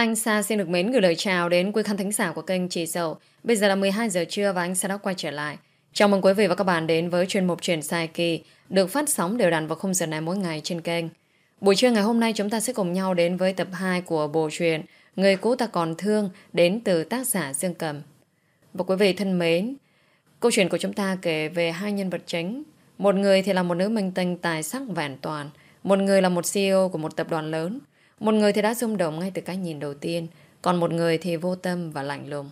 Anh Sa xin được mến gửi lời chào đến quý khán thính giả của kênh Chị Dậu. Bây giờ là 12 giờ trưa và anh Sa đã quay trở lại. Chào mừng quý vị và các bạn đến với chuyên mục truyền sai kỳ được phát sóng đều đặn vào khung giờ này mỗi ngày trên kênh. Buổi trưa ngày hôm nay chúng ta sẽ cùng nhau đến với tập 2 của bộ truyện Người cũ ta còn thương đến từ tác giả Dương Cầm. Và quý vị thân mến, câu chuyện của chúng ta kể về hai nhân vật chính. Một người thì là một nữ minh tinh tài sắc vẹn toàn, một người là một CEO của một tập đoàn lớn. Một người thì đã rung động ngay từ cái nhìn đầu tiên, còn một người thì vô tâm và lạnh lùng.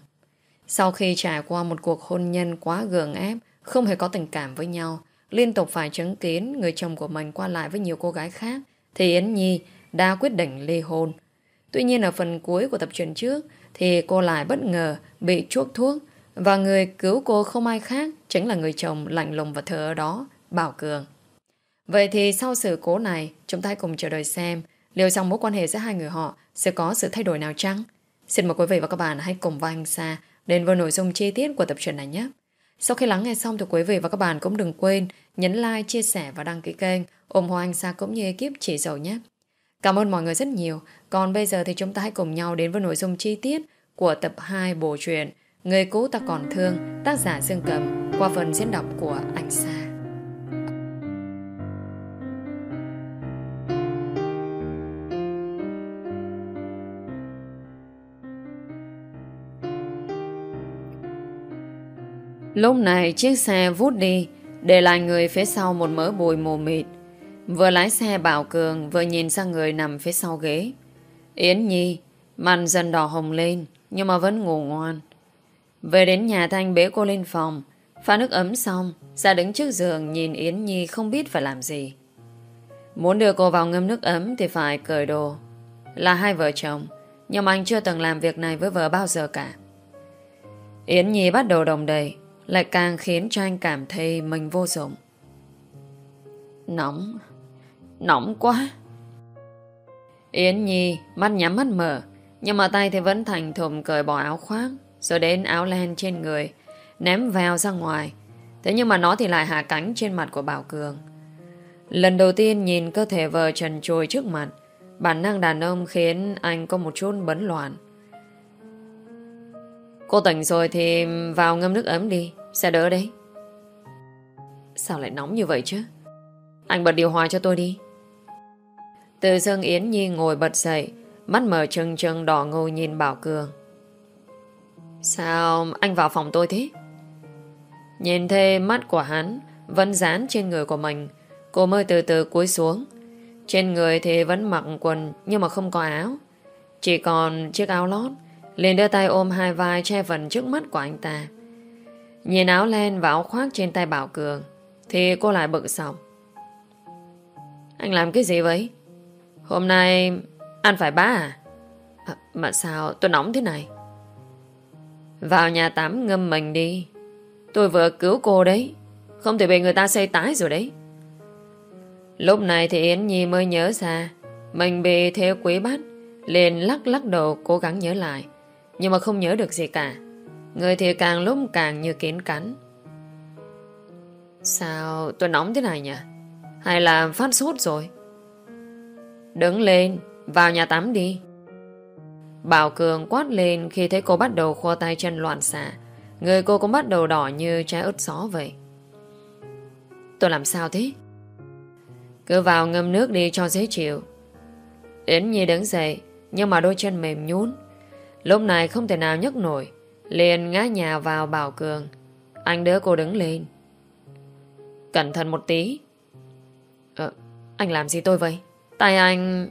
Sau khi trải qua một cuộc hôn nhân quá gượng ép, không hề có tình cảm với nhau, liên tục phải chứng kiến người chồng của mình qua lại với nhiều cô gái khác, thì Yến Nhi đã quyết định ly hôn. Tuy nhiên ở phần cuối của tập truyện trước thì cô lại bất ngờ bị chuốc thuốc và người cứu cô không ai khác chính là người chồng lạnh lùng và thờ đó, Bảo Cường. Vậy thì sau sự cố này, chúng ta hãy cùng chờ đợi xem liệu rằng mối quan hệ giữa hai người họ sẽ có sự thay đổi nào chăng? Xin mời quý vị và các bạn hãy cùng với anh Sa đến với nội dung chi tiết của tập truyện này nhé. Sau khi lắng nghe xong thì quý vị và các bạn cũng đừng quên nhấn like, chia sẻ và đăng ký kênh ủng hộ anh Sa cũng như ekip chỉ dầu nhé. Cảm ơn mọi người rất nhiều. Còn bây giờ thì chúng ta hãy cùng nhau đến với nội dung chi tiết của tập 2 bộ truyện Người cũ ta còn thương tác giả Dương Cầm qua phần diễn đọc của anh Sa. Lúc này chiếc xe vút đi, Để lại người phía sau một mớ bùi mù mịt. Vừa lái xe Bảo Cường, Vừa nhìn sang người nằm phía sau ghế. Yến Nhi, Mặt dần đỏ hồng lên, Nhưng mà vẫn ngủ ngoan. Về đến nhà Thanh bế cô lên phòng, Pha nước ấm xong, Ra đứng trước giường nhìn Yến Nhi không biết phải làm gì. Muốn đưa cô vào ngâm nước ấm Thì phải cởi đồ. Là hai vợ chồng, Nhưng mà anh chưa từng làm việc này với vợ bao giờ cả. Yến Nhi bắt đầu đồng đầy lại càng khiến cho anh cảm thấy mình vô dụng. Nóng, nóng quá. Yến Nhi mắt nhắm mắt mở, nhưng mà tay thì vẫn thành thùm cởi bỏ áo khoác, rồi đến áo len trên người, ném vào ra ngoài. Thế nhưng mà nó thì lại hạ cánh trên mặt của Bảo Cường. Lần đầu tiên nhìn cơ thể vợ trần trôi trước mặt, bản năng đàn ông khiến anh có một chút bấn loạn. Cô tỉnh rồi thì vào ngâm nước ấm đi, Sẽ đỡ đấy. Sao lại nóng như vậy chứ? Anh bật điều hòa cho tôi đi. Từ dương Yến Nhi ngồi bật dậy, Mắt mở trừng trừng đỏ ngầu nhìn Bảo Cường. Sao anh vào phòng tôi thế? Nhìn thấy mắt của hắn Vẫn dán trên người của mình, Cô mới từ từ cúi xuống. Trên người thì vẫn mặc quần Nhưng mà không có áo, Chỉ còn chiếc áo lót liền đưa tay ôm hai vai che phần trước mắt của anh ta. Nhìn áo len và áo khoác trên tay Bảo Cường, thì cô lại bực sọc. Anh làm cái gì vậy? Hôm nay ăn phải bá à? à mà sao tôi nóng thế này? Vào nhà tắm ngâm mình đi. Tôi vừa cứu cô đấy. Không thể bị người ta xây tái rồi đấy. Lúc này thì Yến Nhi mới nhớ ra, mình bị theo quý bắt liền lắc lắc đầu cố gắng nhớ lại nhưng mà không nhớ được gì cả. Người thì càng lúc càng như kiến cắn. Sao tôi nóng thế này nhỉ? Hay là phát sốt rồi? Đứng lên, Vào nhà tắm đi. Bảo Cường quát lên Khi thấy cô bắt đầu khô tay chân loạn xạ. Người cô cũng bắt đầu đỏ như trái ớt xó vậy. Tôi làm sao thế? Cứ vào ngâm nước đi cho dễ chịu. Yến Nhi đứng dậy, Nhưng mà đôi chân mềm nhún. Lúc này không thể nào nhấc nổi, Liền ngã nhà vào Bảo Cường. Anh đỡ cô đứng lên. Cẩn thận một tí. Ờ Anh làm gì tôi vậy? Tay anh.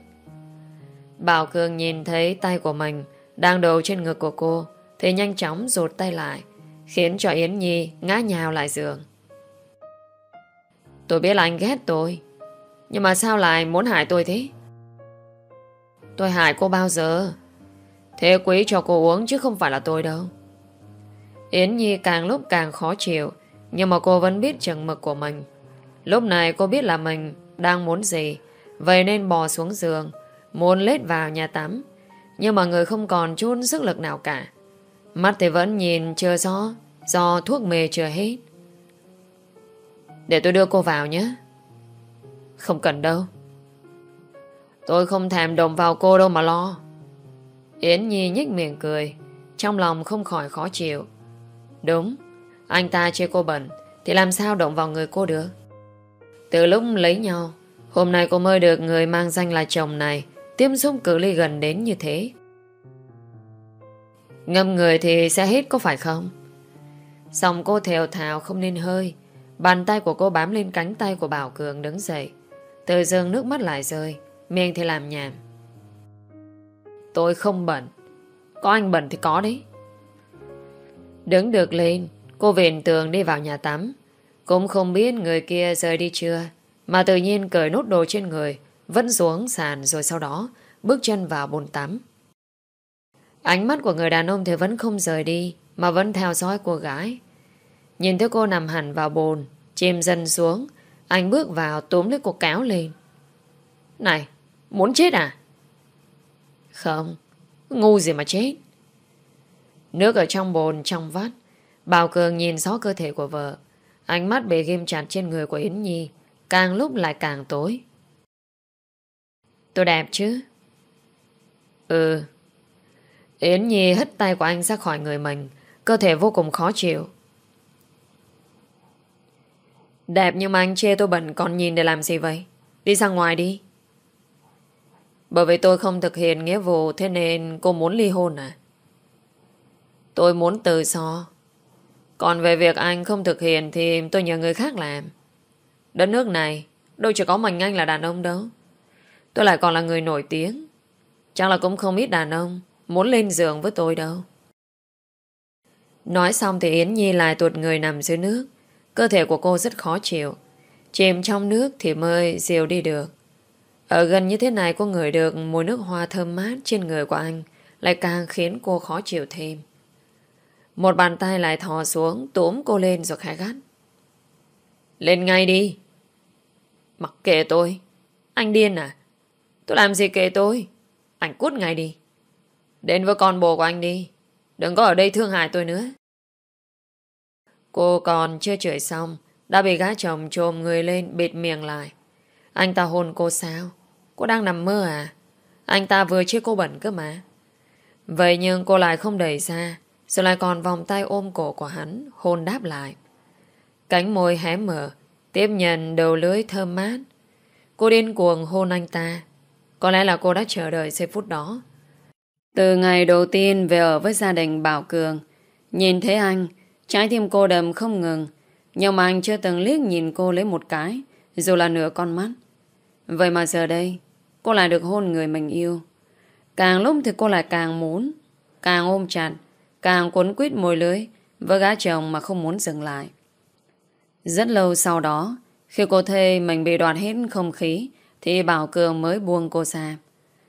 Bảo Cường nhìn thấy tay của mình Đang đầu trên ngực của cô, Thì nhanh chóng rụt tay lại, Khiến cho Yến Nhi ngã nhào lại giường. Tôi biết là anh ghét tôi, Nhưng mà sao lại muốn hại tôi thế? Tôi hại cô bao giờ? Thế quý cho cô uống chứ không phải là tôi đâu. Yến Nhi càng lúc càng khó chịu, nhưng mà cô vẫn biết chừng mực của mình. Lúc này cô biết là mình đang muốn gì, vậy nên bò xuống giường, muốn lết vào nhà tắm. Nhưng mà người không còn chút sức lực nào cả. Mắt thì vẫn nhìn chưa rõ, do thuốc mê chưa hết. Để tôi đưa cô vào nhé. Không cần đâu. Tôi không thèm đồng vào cô đâu mà lo. Yến Nhi nhích miệng cười, Trong lòng không khỏi khó chịu. Đúng, Anh ta chê cô bẩn, Thì làm sao động vào người cô được? Từ lúc lấy nhau, Hôm nay cô mới được người mang danh là chồng này, tiêm xúc cử ly gần đến như thế. Ngâm người thì sẽ hết có phải không? Xong cô thều thào không nên hơi, Bàn tay của cô bám lên cánh tay của Bảo Cường đứng dậy. Từ dưng nước mắt lại rơi, Miệng thì làm nhảm. Tôi không bẩn Có anh bẩn thì có đấy. Đứng được lên, Cô viện tường đi vào nhà tắm. Cũng không biết người kia rời đi chưa, Mà tự nhiên cởi nốt đồ trên người, Vẫn xuống sàn rồi sau đó Bước chân vào bồn tắm. Ánh mắt của người đàn ông thì vẫn không rời đi, Mà vẫn theo dõi cô gái. Nhìn thấy cô nằm hẳn vào bồn, Chìm dần xuống, Anh bước vào túm lấy cô kéo lên. Này, Muốn chết à? Không. Ngu gì mà chết. Nước ở trong bồn, trong vắt. Bảo Cường nhìn rõ cơ thể của vợ. Ánh mắt bị ghim chặt trên người của Yến Nhi. Càng lúc lại càng tối. Tôi đẹp chứ? Ừ. Yến Nhi hất tay của anh ra khỏi người mình. Cơ thể vô cùng khó chịu. Đẹp nhưng mà anh chê tôi bận Còn nhìn để làm gì vậy? Đi ra ngoài đi. Bởi vì tôi không thực hiện nghĩa vụ, Thế nên cô muốn ly hôn à? Tôi muốn từ so. Còn về việc anh không thực hiện Thì tôi nhờ người khác làm. Đất nước này, Đâu chỉ có mình anh là đàn ông đâu. Tôi lại còn là người nổi tiếng. Chắc là cũng không ít đàn ông Muốn lên giường với tôi đâu. Nói xong thì Yến Nhi lại tuột người nằm dưới nước. Cơ thể của cô rất khó chịu. Chìm trong nước thì mới diều đi được. Ở gần như thế này, cô ngửi được mùi nước hoa thơm mát trên người của anh, Lại càng khiến cô khó chịu thêm. Một bàn tay lại thò xuống, túm cô lên rồi khai gắt. Lên ngay đi. Mặc kệ tôi. Anh điên à? Tôi làm gì kệ tôi? Anh cút ngay đi. Đến với con bồ của anh đi. Đừng có ở đây thương hại tôi nữa. Cô còn chưa chửi xong, Đã bị gã chồng trồm người lên Bịt miệng lại. Anh ta hôn cô sao? Cô đang nằm mơ à? Anh ta vừa chơi cô bẩn cơ mà. Vậy nhưng cô lại không đẩy ra, Rồi lại còn vòng tay ôm cổ của hắn, Hôn đáp lại. Cánh môi hé mở, Tiếp nhận đầu lưới thơm mát. Cô điên cuồng hôn anh ta. Có lẽ là cô đã chờ đợi giây phút đó. Từ ngày đầu tiên về ở với gia đình Bảo Cường, Nhìn thấy anh, Trái tim cô đầm không ngừng. Nhưng mà anh chưa từng liếc nhìn cô lấy một cái, Dù là nửa con mắt. Vậy mà giờ đây Cô lại được hôn người mình yêu Càng lúc thì cô lại càng muốn Càng ôm chặt Càng cuốn quýt môi lưới Với gã chồng mà không muốn dừng lại Rất lâu sau đó Khi cô thê mình bị đoạt hết không khí Thì Bảo Cường mới buông cô ra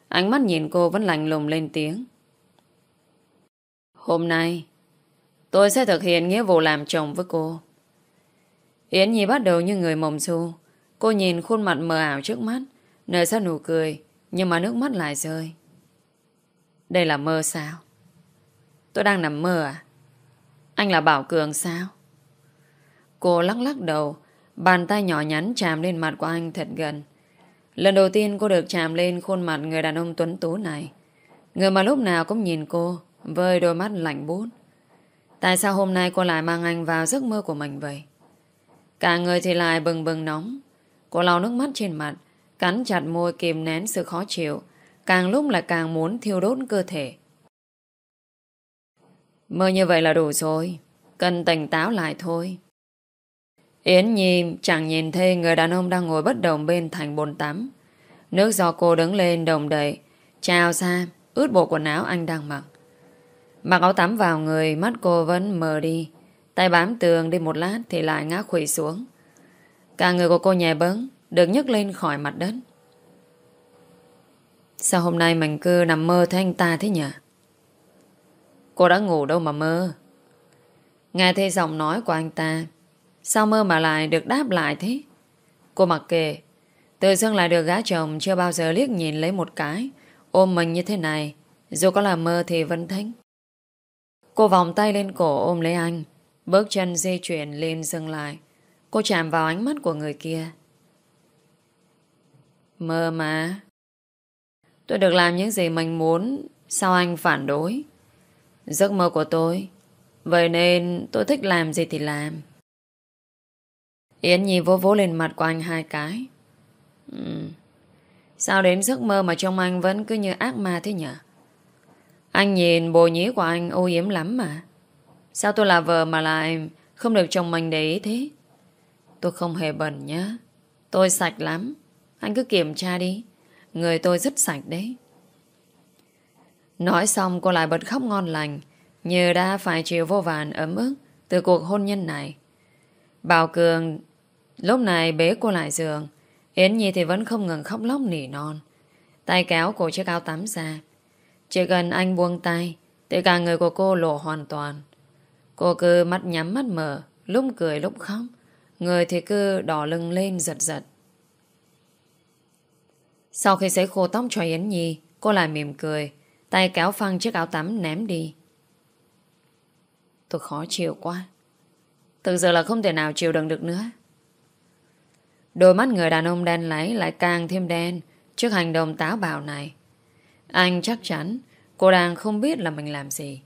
Ánh mắt nhìn cô vẫn lạnh lùng lên tiếng Hôm nay Tôi sẽ thực hiện nghĩa vụ làm chồng với cô. Yến Nhi bắt đầu như người mộng du. Cô nhìn khuôn mặt mờ ảo trước mắt, nở ra nụ cười, nhưng mà nước mắt lại rơi. Đây là mơ sao? Tôi đang nằm mơ à? Anh là Bảo Cường sao? Cô lắc lắc đầu, bàn tay nhỏ nhắn chạm lên mặt của anh thật gần. Lần đầu tiên cô được chạm lên khuôn mặt người đàn ông tuấn tú này. Người mà lúc nào cũng nhìn cô với đôi mắt lạnh bút. Tại sao hôm nay cô lại mang anh vào giấc mơ của mình vậy? Cả người thì lại bừng bừng nóng. Cô lau nước mắt trên mặt, cắn chặt môi kìm nén sự khó chịu, càng lúc lại càng muốn thiêu đốt cơ thể. Mơ như vậy là đủ rồi, cần tỉnh táo lại thôi. Yến Nhi chẳng nhìn thấy người đàn ông đang ngồi bất động bên thành bồn tắm. Nước do cô đứng lên đồng đầy, trào ra, ướt bộ quần áo anh đang mặc. Mặc áo tắm vào người Mắt cô vẫn mờ đi Tay bám tường đi một lát Thì lại ngã khủy xuống Cả người của cô nhẹ bấn được nhấc lên khỏi mặt đất. Sao hôm nay mình cứ nằm mơ thấy anh ta thế nhỉ? Cô đã ngủ đâu mà mơ? Nghe thấy giọng nói của anh ta, Sao mơ mà lại được đáp lại thế? Cô mặc kệ, Tự dưng lại được gã chồng Chưa bao giờ liếc nhìn lấy một cái, Ôm mình như thế này, Dù có là mơ thì vẫn thích Cô vòng tay lên cổ ôm lấy anh, Bước chân di chuyển lên dừng lại. Cô chạm vào ánh mắt của người kia. Mơ mà Tôi được làm những gì mình muốn, Sao anh phản đối? Giấc mơ của tôi. Vậy nên tôi thích làm gì thì làm. Yến Nhi vỗ vỗ lên mặt của anh hai cái. Ừ. Sao đến giấc mơ mà trong anh vẫn cứ như ác ma thế nhỉ? Anh nhìn bồ nhí của anh ô yếm lắm mà. Sao tôi là vợ mà lại không được chồng mình để ý thế? Tôi không hề bẩn nhá. Tôi sạch lắm. Anh cứ kiểm tra đi. Người tôi rất sạch đấy. Nói xong, cô lại bật khóc ngon lành, Như đã phải chịu vô vàn ấm ức Từ cuộc hôn nhân này. Bảo Cường, Lúc này bế cô lại giường. Yến Nhi thì vẫn không ngừng khóc lóc nỉ non. Tay kéo cổ chiếc áo tắm ra. Chỉ cần anh buông tay, Thì cả người của cô lộ hoàn toàn. Cô cứ mắt nhắm mắt mở, Lúc cười lúc khóc. Người thì cứ đỏ lưng lên giật giật. Sau khi sấy khô tóc cho Yến Nhi, Cô lại mỉm cười, Tay kéo phăng chiếc áo tắm ném đi. Tôi khó chịu quá. Thực sự là không thể nào chịu đựng được nữa. Đôi mắt người đàn ông đen lấy Lại càng thêm đen Trước hành động táo bạo này. Anh chắc chắn Cô đang không biết là mình làm gì.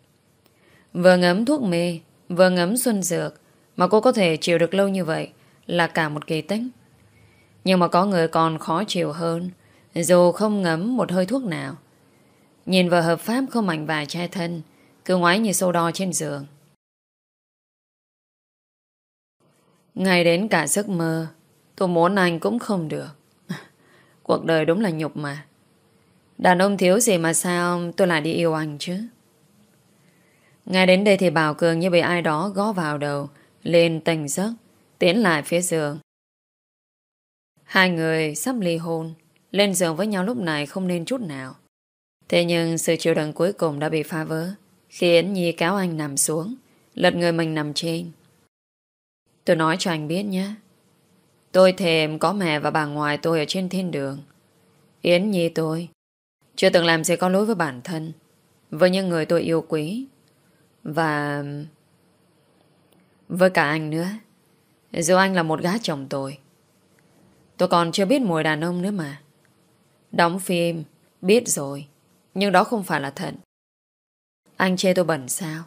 Vừa ngấm thuốc mê, Vừa ngấm xuân dược Mà cô có thể chịu được lâu như vậy Là cả một kỳ tích. Nhưng mà có người còn khó chịu hơn dù không ngấm một hơi thuốc nào. Nhìn vợ hợp pháp không mảnh vài che thân, Cứ ngoái như sâu đo trên giường. Ngày đến cả giấc mơ, Tôi muốn anh cũng không được. Cuộc đời đúng là nhục mà. Đàn ông thiếu gì mà sao Tôi lại đi yêu anh chứ? Ngay đến đây thì Bảo Cường như bị ai đó gõ vào đầu Lên tỉnh giấc, Tiến lại phía giường. Hai người sắp ly hôn. Lên giường với nhau lúc này không nên chút nào Thế nhưng sự chịu đựng cuối cùng đã bị phá vỡ, khi Yến Nhi kéo anh nằm xuống, lật người mình nằm trên. Tôi nói cho anh biết nhé. Tôi thèm có mẹ và bà ngoại tôi ở trên thiên đường. Yến Nhi tôi, chưa từng làm gì có lỗi với bản thân, với những người tôi yêu quý và với cả anh nữa. Dù anh là một gái chồng tôi Tôi còn chưa biết mùi đàn ông nữa mà Đóng phim, Biết rồi. Nhưng đó không phải là thật. Anh chê tôi bẩn sao?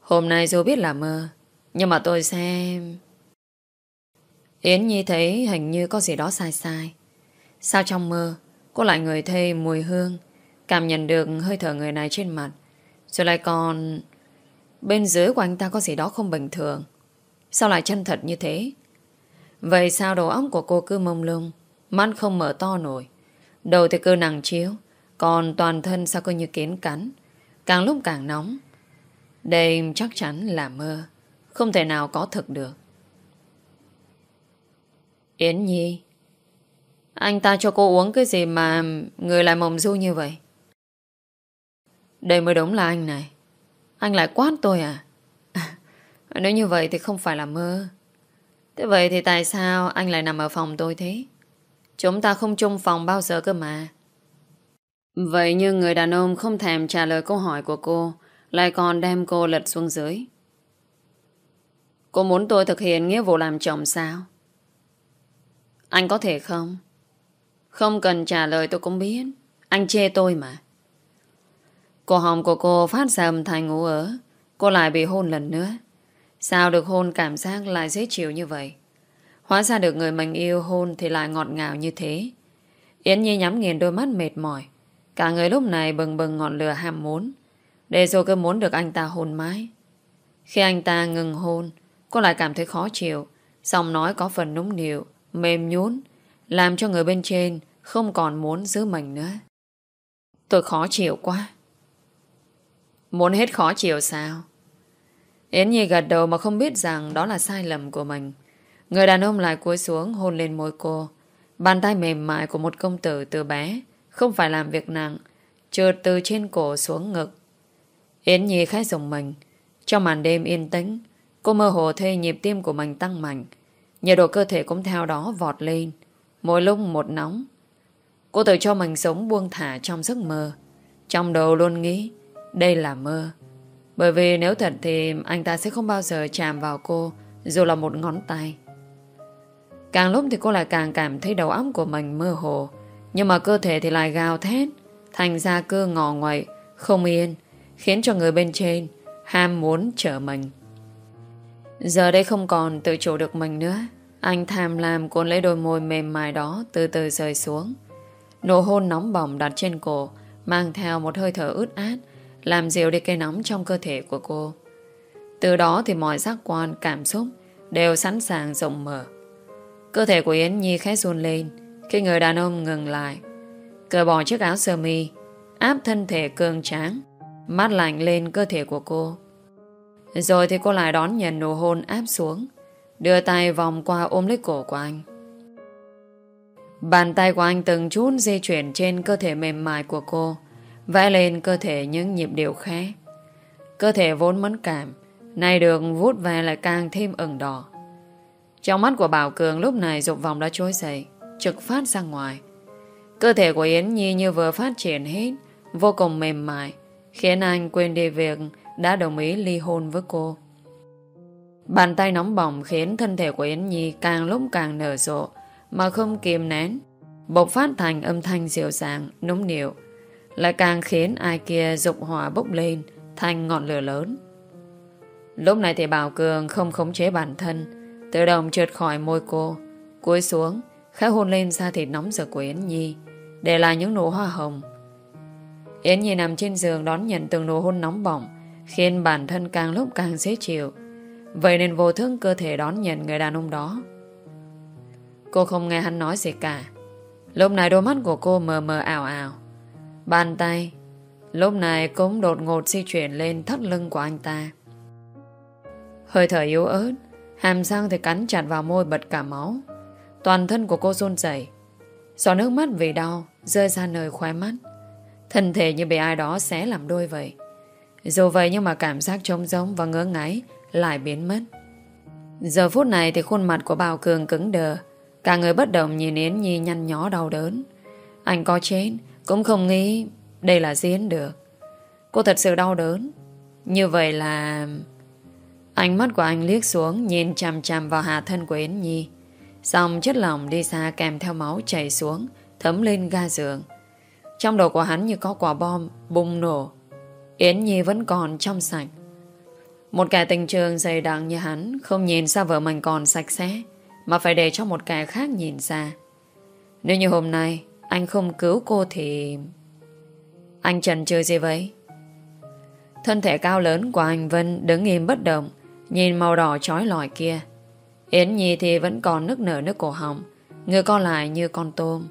Hôm nay dù biết là mơ, Nhưng mà tôi xem. Yến Nhi thấy hình như có gì đó sai sai. Sao trong mơ, Cô lại người thấy mùi hương, Cảm nhận được hơi thở người này trên mặt. Rồi lại còn, Bên dưới của anh ta có gì đó không bình thường. Sao lại chân thật như thế? Vậy sao đầu óc của cô cứ mông lung, Mắt không mở to nổi? Đầu thì cơ nặng chiếu, còn toàn thân sao cứ như kiến cắn. Càng lúc càng nóng. Đây chắc chắn là mơ, Không thể nào có thực được. Yến Nhi, Anh ta cho cô uống cái gì mà Người lại mộng du như vậy? Đây mới đúng là anh này. Anh lại quát tôi à? Nếu như vậy thì không phải là mơ. Thế vậy thì tại sao anh lại nằm ở phòng tôi thế? Chúng ta không chung phòng bao giờ cơ mà. Vậy nhưng người đàn ông không thèm trả lời câu hỏi của cô, Lại còn đem cô lật xuống dưới. Cô muốn tôi thực hiện nghĩa vụ làm chồng sao? Anh có thể không? Không cần trả lời tôi cũng biết. Anh chê tôi mà. Cô hồng của cô phát ra âm thanh ngủ ở Cô lại bị hôn lần nữa. Sao được hôn cảm giác lại dễ chịu như vậy? Hóa ra được người mình yêu hôn Thì lại ngọt ngào như thế. Yến Nhi nhắm nghiền đôi mắt mệt mỏi. Cả người lúc này bừng bừng ngọn lửa ham muốn. Để rồi cứ muốn được anh ta hôn mãi. Khi anh ta ngừng hôn, Cô lại cảm thấy khó chịu. Giọng nói có phần núng nịu, Mềm nhún Làm cho người bên trên Không còn muốn giữ mình nữa. Tôi khó chịu quá. Muốn hết khó chịu sao? Yến Nhi gật đầu mà không biết rằng Đó là sai lầm của mình. Người đàn ông lại cúi xuống, hôn lên môi cô. Bàn tay mềm mại của một công tử từ bé, không phải làm việc nặng, Trượt từ trên cổ xuống ngực. Yến Nhi khẽ dùng mình. Trong màn đêm yên tĩnh, Cô mơ hồ thấy nhịp tim của mình tăng mạnh. Nhiệt độ cơ thể cũng theo đó vọt lên. Mỗi lúc một nóng. Cô tự cho mình sống buông thả trong giấc mơ. Trong đầu luôn nghĩ, Đây là mơ. Bởi vì nếu thật thì anh ta sẽ không bao giờ chạm vào cô Dù là một ngón tay. Càng lúc thì cô lại càng cảm thấy đầu óc của mình mơ hồ. Nhưng mà cơ thể thì lại gào thét, Thành ra cơ ngò ngoậy, Không yên, Khiến cho người bên trên Ham muốn trở mình. Giờ đây không còn tự chủ được mình nữa. Anh tham lam cuốn lấy đôi môi mềm mại đó Từ từ rơi xuống. Nụ hôn nóng bỏng đặt trên cổ, Mang theo một hơi thở ướt át, Làm dịu đi cây nóng trong cơ thể của cô. Từ đó thì mọi giác quan, Cảm xúc đều sẵn sàng rộng mở. Cơ thể của Yến Nhi khẽ run lên, Khi người đàn ông ngừng lại. Cởi bỏ chiếc áo sơ mi, Áp thân thể cường tráng Mắt lạnh lên cơ thể của cô. Rồi thì cô lại đón nhận nụ hôn áp xuống, Đưa tay vòng qua ôm lấy cổ của anh. Bàn tay của anh từng chút di chuyển trên cơ thể mềm mại của cô, Vẽ lên cơ thể những nhịp điệu khẽ. Cơ thể vốn mẫn cảm, Nay được vút về lại càng thêm ửng đỏ. Trong mắt của Bảo Cường lúc này dục vòng đã trôi dậy Trực phát ra ngoài. Cơ thể của Yến Nhi như vừa phát triển hết Vô cùng mềm mại Khiến anh quên đi việc Đã đồng ý ly hôn với cô. Bàn tay nóng bỏng khiến thân thể của Yến Nhi càng lúc càng nở rộ mà không kiềm nén, bộc phát thành âm thanh dịu dàng, núng nịu, lại càng khiến ai kia dục hỏa bốc lên thành ngọn lửa lớn. Lúc này thì Bảo Cường không khống chế bản thân, tự động trượt khỏi môi cô, cúi xuống, khẽ hôn lên da thịt nóng rực của Yến Nhi, để lại những nụ hoa hồng. Yến Nhi nằm trên giường đón nhận từng nụ hôn nóng bỏng, khiến bản thân càng lúc càng dễ chịu. Vậy nên vô thức cơ thể đón nhận người đàn ông đó. Cô không nghe hắn nói gì cả Lúc này đôi mắt của cô mờ mờ ảo ảo Bàn tay Lúc này cũng đột ngột di chuyển lên thắt lưng của anh ta Hơi thở yếu ớt Hàm răng thì cắn chặt vào môi bật cả máu. Toàn thân của cô run rẩy. Giọt nước mắt vì đau Rơi ra nơi khóe mắt. Thân thể như bị ai đó xé làm đôi vậy. Dù vậy nhưng mà cảm giác trống giống Và ngớ ngáy lại biến mất. Giờ phút này thì khuôn mặt của Bảo Cường cứng đờ. Cả người bất động nhìn Yến Nhi nhăn nhó đau đớn. Anh có chết, Cũng không nghĩ đây là diễn được. Cô thật sự đau đớn. Như vậy là Ánh mắt của anh liếc xuống, Nhìn chằm chằm vào hạ thân của Yến Nhi. Xong chất lỏng đi xa kèm theo máu chảy xuống, Thấm lên ga giường. Trong đầu của hắn như có quả bom Bùng nổ. Yến Nhi vẫn còn trong sạch. Một kẻ tình trường dày đặc như hắn Không nhìn ra vợ mình còn sạch sẽ, mà phải để cho một kẻ khác nhìn ra. Nếu như hôm nay Anh không cứu cô thì Anh trần chơi gì vậy? Thân thể cao lớn của anh Vân Đứng im bất động Nhìn màu đỏ trói lòi kia. Yến Nhi thì vẫn còn nức nở nước cổ họng, Người con lại như con tôm.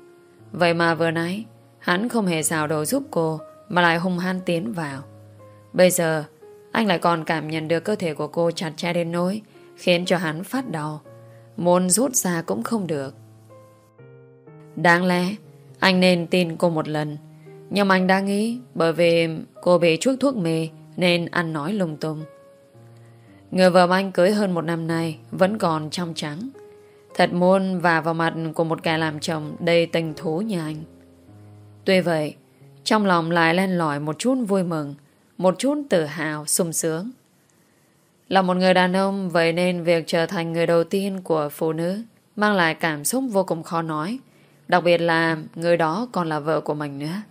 Vậy mà vừa nãy, Hắn không hề xào đồ giúp cô, Mà lại hung hăng tiến vào. Bây giờ, Anh lại còn cảm nhận được cơ thể của cô chặt chẽ đến nỗi Khiến cho hắn phát đau. Muốn rút ra cũng không được. Đáng lẽ, Anh nên tin cô một lần. Nhưng anh đã nghĩ Bởi vì cô bị chuốc thuốc mê Nên ăn nói lung tung. Người vợ anh cưới hơn một năm nay Vẫn còn trong trắng. Thật muôn và vào mặt của một kẻ làm chồng Đầy tình thú như anh. Tuy vậy Trong lòng lại len lỏi một chút vui mừng Một chút tự hào, sung sướng. Là một người đàn ông Vậy nên việc trở thành người đầu tiên Của phụ nữ Mang lại cảm xúc vô cùng khó nói Đặc biệt là người đó còn là vợ của mình nữa.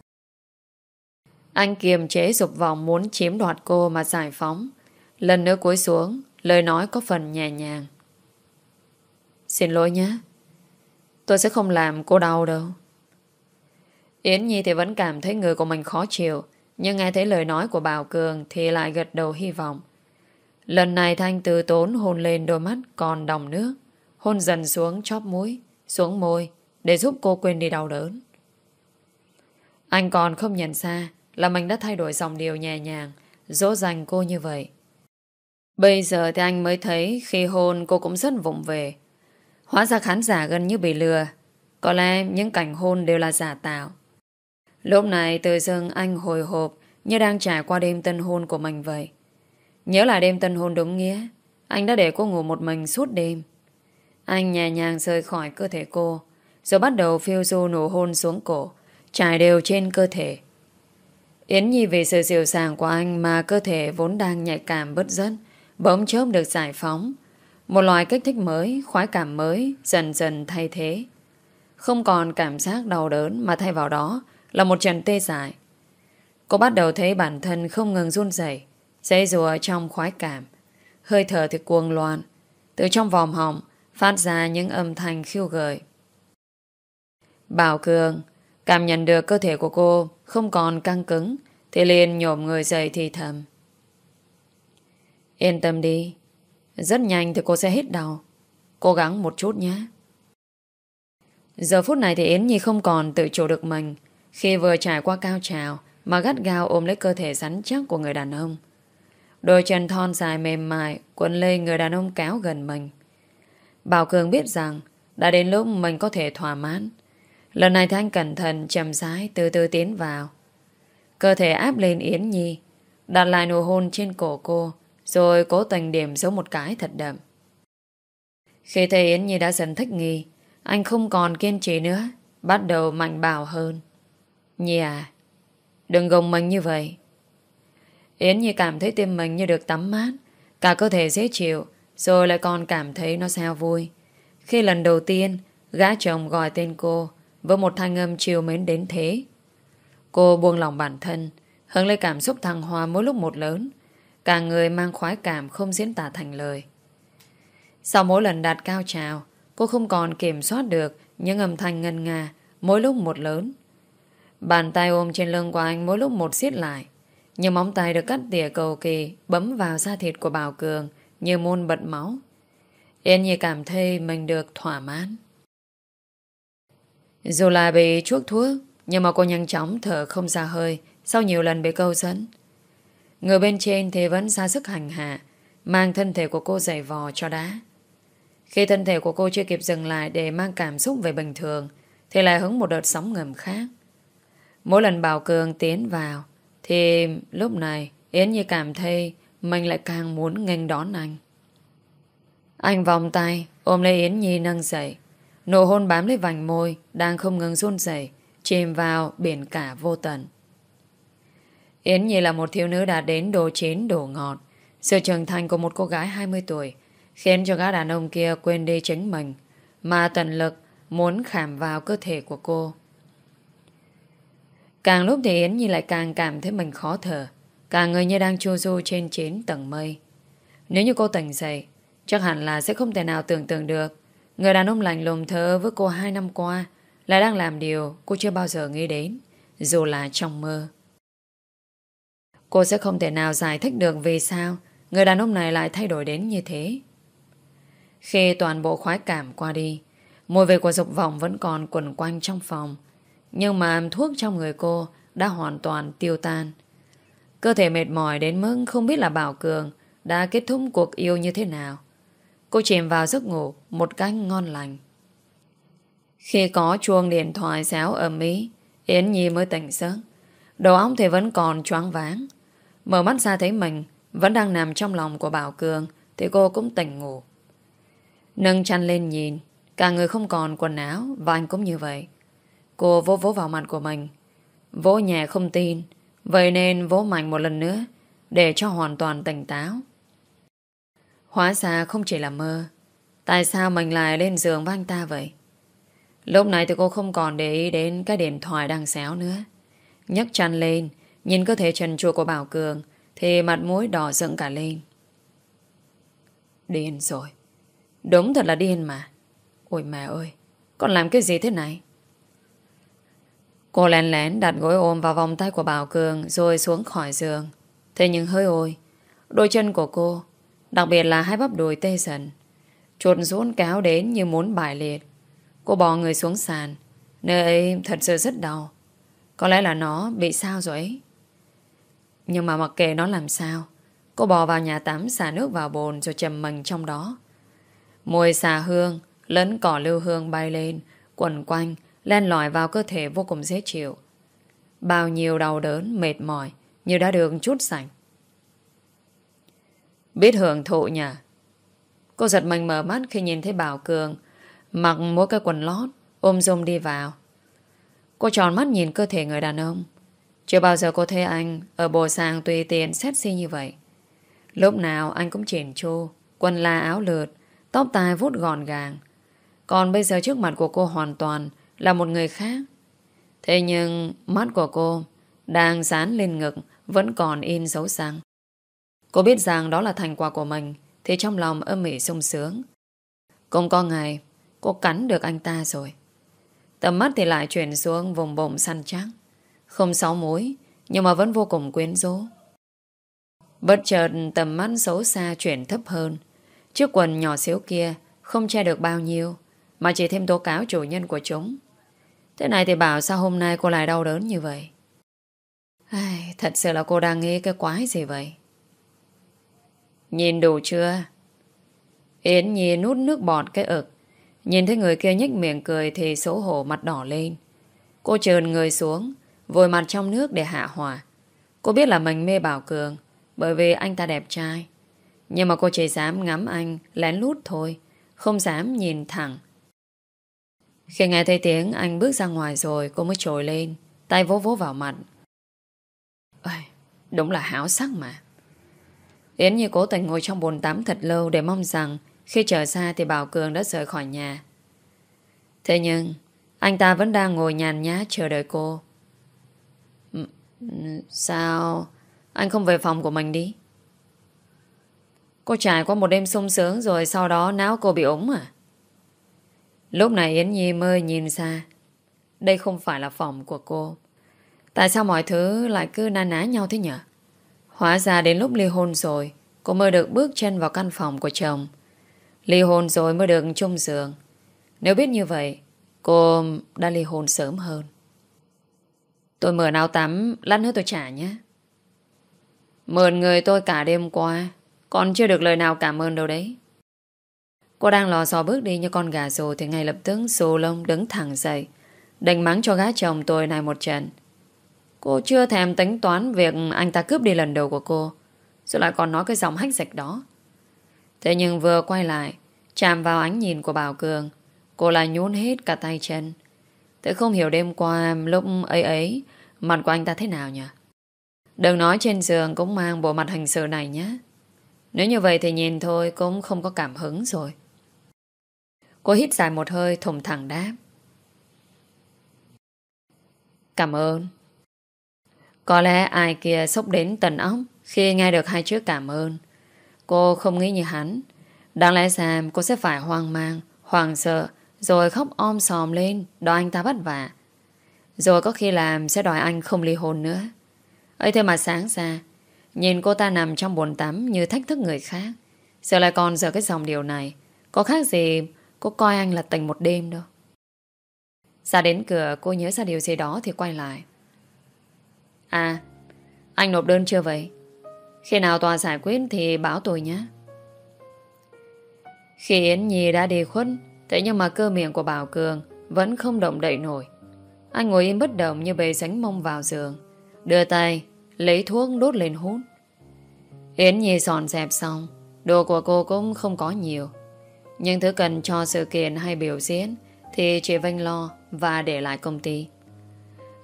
Anh kiềm chế dục vọng Muốn chiếm đoạt cô mà giải phóng Lần nữa cúi xuống Lời nói có phần nhẹ nhàng Xin lỗi nhé Tôi sẽ không làm cô đau đâu Yến Nhi thì vẫn cảm thấy người của mình khó chịu Nhưng nghe thấy lời nói của Bảo Cường Thì lại gật đầu hy vọng Lần này Thanh từ tốn hôn lên đôi mắt còn đồng nước. Hôn dần xuống chóp mũi, xuống môi để giúp cô quên đi đau đớn. Anh còn không nhận ra là mình đã thay đổi dòng điều nhẹ nhàng, dỗ dành cô như vậy. Bây giờ thì anh mới thấy khi hôn cô cũng rất vụng về. Hóa ra khán giả gần như bị lừa. Có lẽ những cảnh hôn đều là giả tạo. Lúc này tự dưng anh hồi hộp như đang trải qua đêm tân hôn của mình vậy. Nhớ lại đêm tân hôn đúng nghĩa Anh đã để cô ngủ một mình suốt đêm Anh nhẹ nhàng rời khỏi cơ thể cô, Rồi bắt đầu phiêu du nụ hôn xuống cổ, Trải đều trên cơ thể Yến Nhi vì sự dịu dàng của anh Mà cơ thể vốn đang nhạy cảm bớt rứt Bỗng chốc được giải phóng Một loại kích thích mới Khoái cảm mới Dần dần thay thế Không còn cảm giác đau đớn Mà thay vào đó Là một trận tê dại Cô bắt đầu thấy bản thân không ngừng run rẩy, dây rùa trong khoái cảm. Hơi thở thì cuồng loạn. Từ trong vòng họng phát ra những âm thanh khiêu gợi. Bảo Cường cảm nhận được cơ thể của cô không còn căng cứng thì liền nhổm người dậy thì thầm. Yên tâm đi. Rất nhanh thì cô sẽ hết đau. Cố gắng một chút nhé. Giờ phút này thì Yến Nhi không còn tự chủ được mình khi vừa trải qua cao trào mà gắt gao ôm lấy cơ thể rắn chắc của người đàn ông. Đôi chân thon dài mềm mại quấn lên người đàn ông kéo gần mình. Bảo Cường biết rằng đã đến lúc mình có thể thỏa mãn. Lần này thì anh cẩn thận chậm rãi từ từ tiến vào. Cơ thể áp lên Yến Nhi, đặt lại nụ hôn trên cổ cô rồi cố tình điểm dấu một cái thật đậm. Khi thấy Yến Nhi đã dần thích nghi, anh không còn kiên trì nữa, Bắt đầu mạnh bạo hơn. Nhi à Đừng gồng mình như vậy. Yến Nhi cảm thấy tim mình như được tắm mát, Cả cơ thể dễ chịu, Rồi lại còn cảm thấy nó sao vui. Khi lần đầu tiên, Gã chồng gọi tên cô Với một thanh âm chiều mến đến thế. Cô buông lòng bản thân hướng lấy cảm xúc thăng hoa mỗi lúc một lớn Cả người mang khoái cảm không diễn tả thành lời Sau mỗi lần đạt cao trào, Cô không còn kiểm soát được những âm thanh ngân nga mỗi lúc một lớn. Bàn tay ôm trên lưng của anh mỗi lúc một siết lại. Những móng tay được cắt tỉa cầu kỳ bấm vào da thịt của Bảo Cường như môn bật máu. Yên Nhi cảm thấy mình được thỏa mãn. Dù là bị chuốc thuốc, nhưng mà cô nhanh chóng thở không ra hơi sau nhiều lần bị câu dẫn. Người bên trên thì vẫn ra sức hành hạ mang thân thể của cô dày vò cho đá. Khi thân thể của cô chưa kịp dừng lại để mang cảm xúc về bình thường, thì lại hứng một đợt sóng ngầm khác. Mỗi lần Bảo Cường tiến vào, thì lúc này Yến như cảm thấy mình lại càng muốn nghênh đón anh. Anh vòng tay, ôm lấy Yến Nhi nâng dậy. Nụ hôn bám lấy vành môi, đang không ngừng run rẩy chìm vào biển cả vô tận. Yến Nhi là một thiếu nữ đã đến đồ chín, đồ ngọt. Sự trưởng thành của một cô gái 20 tuổi khiến cho gã đàn ông kia quên đi chính mình, mà tận lực muốn khảm vào cơ thể của cô. Càng lúc thì Yến Nhi lại càng cảm thấy mình khó thở, Cả người như đang chu du trên chín tầng mây Nếu như cô tỉnh dậy, Chắc hẳn là sẽ không thể nào tưởng tượng được Người đàn ông lành lùng thơ với cô hai năm qua Lại đang làm điều cô chưa bao giờ nghĩ đến, Dù là trong mơ Cô sẽ không thể nào giải thích được vì sao Người đàn ông này lại thay đổi đến như thế. Khi toàn bộ khoái cảm qua đi, Mùi vị của dục vọng vẫn còn quẩn quanh trong phòng, Nhưng mà thuốc trong người cô Đã hoàn toàn tiêu tan. Cơ thể mệt mỏi đến mức Không biết là Bảo Cường Đã kết thúc cuộc yêu như thế nào. Cô chìm vào giấc ngủ Một cách ngon lành. Khi có chuông điện thoại xéo ầm ý Yến Nhi mới tỉnh giấc. Đầu óc thì vẫn còn choáng váng. Mở mắt ra thấy mình Vẫn đang nằm trong lòng của Bảo Cường, Thì cô cũng tỉnh ngủ. Nâng chăn lên nhìn, Cả người không còn quần áo Và anh cũng như vậy. Cô vỗ vỗ vào mặt của mình. Vỗ nhẹ không tin, Vậy nên vỗ mạnh một lần nữa Để cho hoàn toàn tỉnh táo. Hóa ra không chỉ là mơ, Tại sao mình lại lên giường với anh ta vậy? Lúc này thì cô không còn để ý đến Cái điện thoại đang xéo nữa. Nhấc chăn lên Nhìn cơ thể trần trùa của Bảo Cường, Thì mặt mũi đỏ dựng cả lên. Điên rồi. Đúng thật là điên mà. Ôi mẹ ơi, Con làm cái gì thế này? Cô lén lén đặt gối ôm vào vòng tay của Bảo Cường Rồi xuống khỏi giường. Thế nhưng hơi ôi, Đôi chân của cô, Đặc biệt là hai bắp đùi tê dần, Chuột rốn kéo đến như muốn bại liệt. Cô bỏ người xuống sàn, Nơi ấy thật sự rất đau. Có lẽ là nó bị sao rồi ấy. Nhưng mà mặc kệ nó làm sao Cô bò vào nhà tắm xả nước vào bồn Rồi chầm mình trong đó Mùi xà hương lẫn cỏ lưu hương bay lên, quẩn quanh, len lỏi vào cơ thể vô cùng dễ chịu. Bao nhiêu đau đớn, mệt mỏi, như đã được chút sạch. Biết hưởng thụ nhỉ? Cô giật mình mở mắt khi nhìn thấy Bảo Cường mặc mỗi cái quần lót, ôm rôm đi vào. Cô tròn mắt nhìn cơ thể người đàn ông. Chưa bao giờ cô thấy anh ở bộ sàng tùy tiện xi như vậy. Lúc nào anh cũng chỉnh chu, quần la áo lượt, Tóc tai vút gọn gàng Còn bây giờ trước mặt của cô hoàn toàn Là một người khác Thế nhưng mắt của cô đang dán lên ngực vẫn còn in dấu sang. Cô biết rằng đó là thành quả của mình thì trong lòng âm mỉ sung sướng. Cũng có ngày cô cắn được anh ta rồi. Tầm mắt thì lại chuyển xuống vùng bụng săn chắc. Không sáu múi nhưng mà vẫn vô cùng quyến rũ. Bất chợt tầm mắt xấu xa chuyển thấp hơn. Chiếc quần nhỏ xíu kia không che được bao nhiêu mà chỉ thêm tố cáo chủ nhân của chúng. Thế này thì bảo sao hôm nay cô lại đau đớn như vậy? Ai, thật sự là cô đang nghĩ cái quái gì vậy? Nhìn đủ chưa? Yến Nhi nút nước bọt cái ực. Nhìn thấy người kia nhếch miệng cười thì xấu hổ mặt đỏ lên. Cô trườn người xuống, vùi mặt trong nước để hạ hỏa. Cô biết là mình mê Bảo Cường bởi vì anh ta đẹp trai. Nhưng mà cô chỉ dám ngắm anh lén lút thôi, không dám nhìn thẳng. Khi nghe thấy tiếng anh bước ra ngoài rồi cô mới trồi lên, tay vỗ vỗ vào mặt. Ôi, đúng là háo sắc mà. Yến như cố tình ngồi trong bồn tắm thật lâu để mong rằng khi trở ra thì Bảo Cường đã rời khỏi nhà. Thế nhưng, anh ta vẫn đang ngồi nhàn nhã chờ đợi cô. Sao? Anh không về phòng của mình đi? Cô trải qua một đêm sung sướng rồi sau đó não cô bị ống à? Lúc này Yến Nhi mơ nhìn ra, Đây không phải là phòng của cô. Tại sao mọi thứ lại cứ na ná nhau thế nhở? Hóa ra đến lúc ly hôn rồi, Cô mới được bước chân vào căn phòng của chồng. Ly hôn rồi mới được chung giường. Nếu biết như vậy, Cô đã ly hôn sớm hơn. Tôi mượn áo tắm, Lát nữa tôi trả nhé. Mượn người tôi cả đêm qua, Còn chưa được lời nào cảm ơn đâu đấy. Cô đang lò xò bước đi như con gà rồ Thì ngay lập tức xù lông đứng thẳng dậy, đành mắng cho gái chồng tôi này một trận. Cô chưa thèm tính toán Việc anh ta cướp đi lần đầu của cô, Rồi lại còn nói cái giọng hách dịch đó. Thế nhưng vừa quay lại, Chạm vào ánh nhìn của Bảo Cường, Cô lại nhún hết cả tay chân Thế không hiểu đêm qua Lúc ấy ấy Mặt của anh ta thế nào nhỉ Đừng nói trên giường cũng mang bộ mặt hình sự này nhé Nếu như vậy thì nhìn thôi Cũng không có cảm hứng rồi Cô hít dài một hơi thùng thẳng đáp. Cảm ơn. Có lẽ ai kia sốc đến tận óc khi nghe được hai chữ cảm ơn. Cô không nghĩ như hắn. Đáng lẽ ra cô sẽ phải hoang mang, hoàng sợ, rồi khóc om sòm lên, đòi anh ta vất vả. Rồi có khi làm sẽ đòi anh không ly hôn nữa. ấy thế mà sáng ra, nhìn cô ta nằm trong bồn tắm như thách thức người khác. Giờ lại còn giờ cái dòng điều này. Có khác gì Cô coi anh là tình một đêm đâu Ra đến cửa cô nhớ ra điều gì đó Thì quay lại À Anh nộp đơn chưa vậy Khi nào tòa giải quyết thì báo tôi nhé Khi Yến Nhi đã đi khuất Thế nhưng mà cơ miệng của Bảo Cường Vẫn không động đậy nổi Anh ngồi im bất động như bề sánh mông vào giường Đưa tay, Lấy thuốc đốt lên hút Yến Nhi dọn dẹp xong, Đồ của cô cũng không có nhiều nhưng thứ cần cho sự kiện hay biểu diễn thì chị Vinh lo và để lại công ty.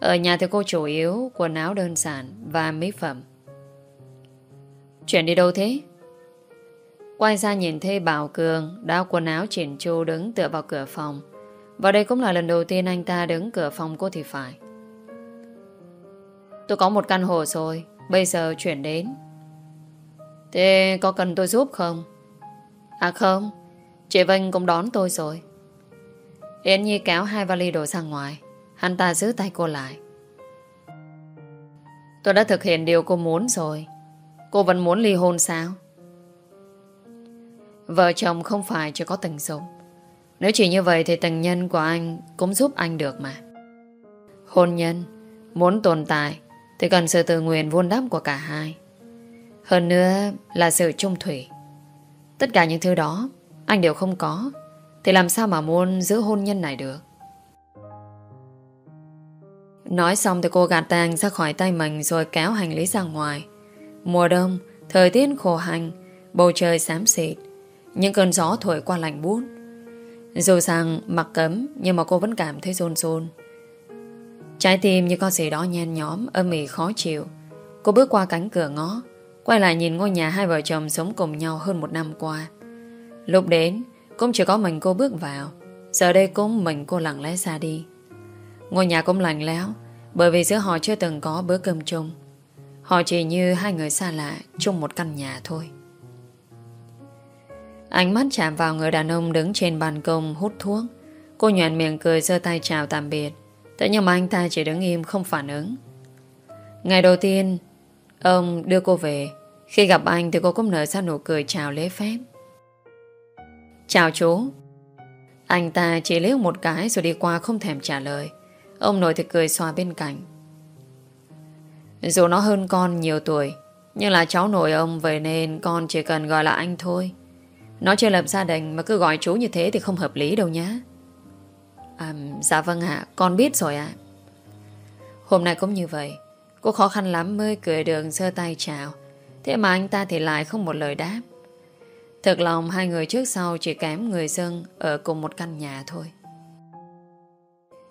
Ở nhà thì cô chủ yếu quần áo đơn giản và mỹ phẩm. Chuyện đi đâu thế? Quay ra nhìn thấy Bảo Cường đã quần áo chỉnh chu đứng tựa vào cửa phòng. Và đây cũng là lần đầu tiên anh ta đứng cửa phòng cô thì phải. Tôi có một căn hộ rồi, bây giờ chuyển đến. Thế có cần tôi giúp không? À không, Chị Vinh cũng đón tôi rồi Yến Nhi kéo hai vali đồ sang ngoài Hắn ta giữ tay cô lại Tôi đã thực hiện điều cô muốn rồi Cô vẫn muốn ly hôn sao Vợ chồng không phải chỉ có tình dục Nếu chỉ như vậy Thì tình nhân của anh Cũng giúp anh được mà. Hôn nhân, Muốn tồn tại, Thì cần sự tự nguyện vun đắp của cả hai. Hơn nữa là sự trung thủy. Tất cả những thứ đó, anh đều không có, Thì làm sao mà muốn giữ hôn nhân này được? Nói xong thì cô gạt tàng ra khỏi tay mình Rồi kéo hành lý ra ngoài. Mùa đông, Thời tiết khô hành Bầu trời xám xịt. Những cơn gió thổi qua lạnh bút Dù rằng mặc cấm, Nhưng mà cô vẫn cảm thấy rôn rôn Trái tim như con gì đó nhen nhóm, Âm mỉ khó chịu. Cô bước qua cánh cửa ngó Quay lại nhìn ngôi nhà hai vợ chồng sống cùng nhau hơn một năm qua. Lúc đến, Cũng chỉ có mình cô bước vào. Giờ đây cũng mình cô lặng lẽ ra đi. Ngôi nhà cũng lạnh lẽo, Bởi vì giữa họ chưa từng có bữa cơm chung. Họ chỉ như hai người xa lạ Chung một căn nhà thôi. Ánh mắt chạm vào người đàn ông Đứng trên ban công hút thuốc. Cô nhoạn miệng cười giơ tay chào tạm biệt. Thế nhưng mà anh ta chỉ đứng im không phản ứng. Ngày đầu tiên, Ông đưa cô về. Khi gặp anh thì cô cũng nở ra nụ cười chào lễ phép. Chào chú. Anh ta chỉ liếc một cái rồi đi qua không thèm trả lời. Ông nội thì cười xòa bên cạnh. Dù nó hơn con nhiều tuổi, Nhưng là cháu nội ông Vậy nên con chỉ cần gọi là anh thôi. Nó chưa lập gia đình Mà cứ gọi chú như thế thì không hợp lý đâu nhá à, Dạ vâng ạ Con biết rồi ạ Hôm nay cũng như vậy Cô khó khăn lắm mới cười đường sơ tay chào Thế mà anh ta thì lại không một lời đáp Thực lòng hai người trước sau chỉ kém người dân ở cùng một căn nhà thôi.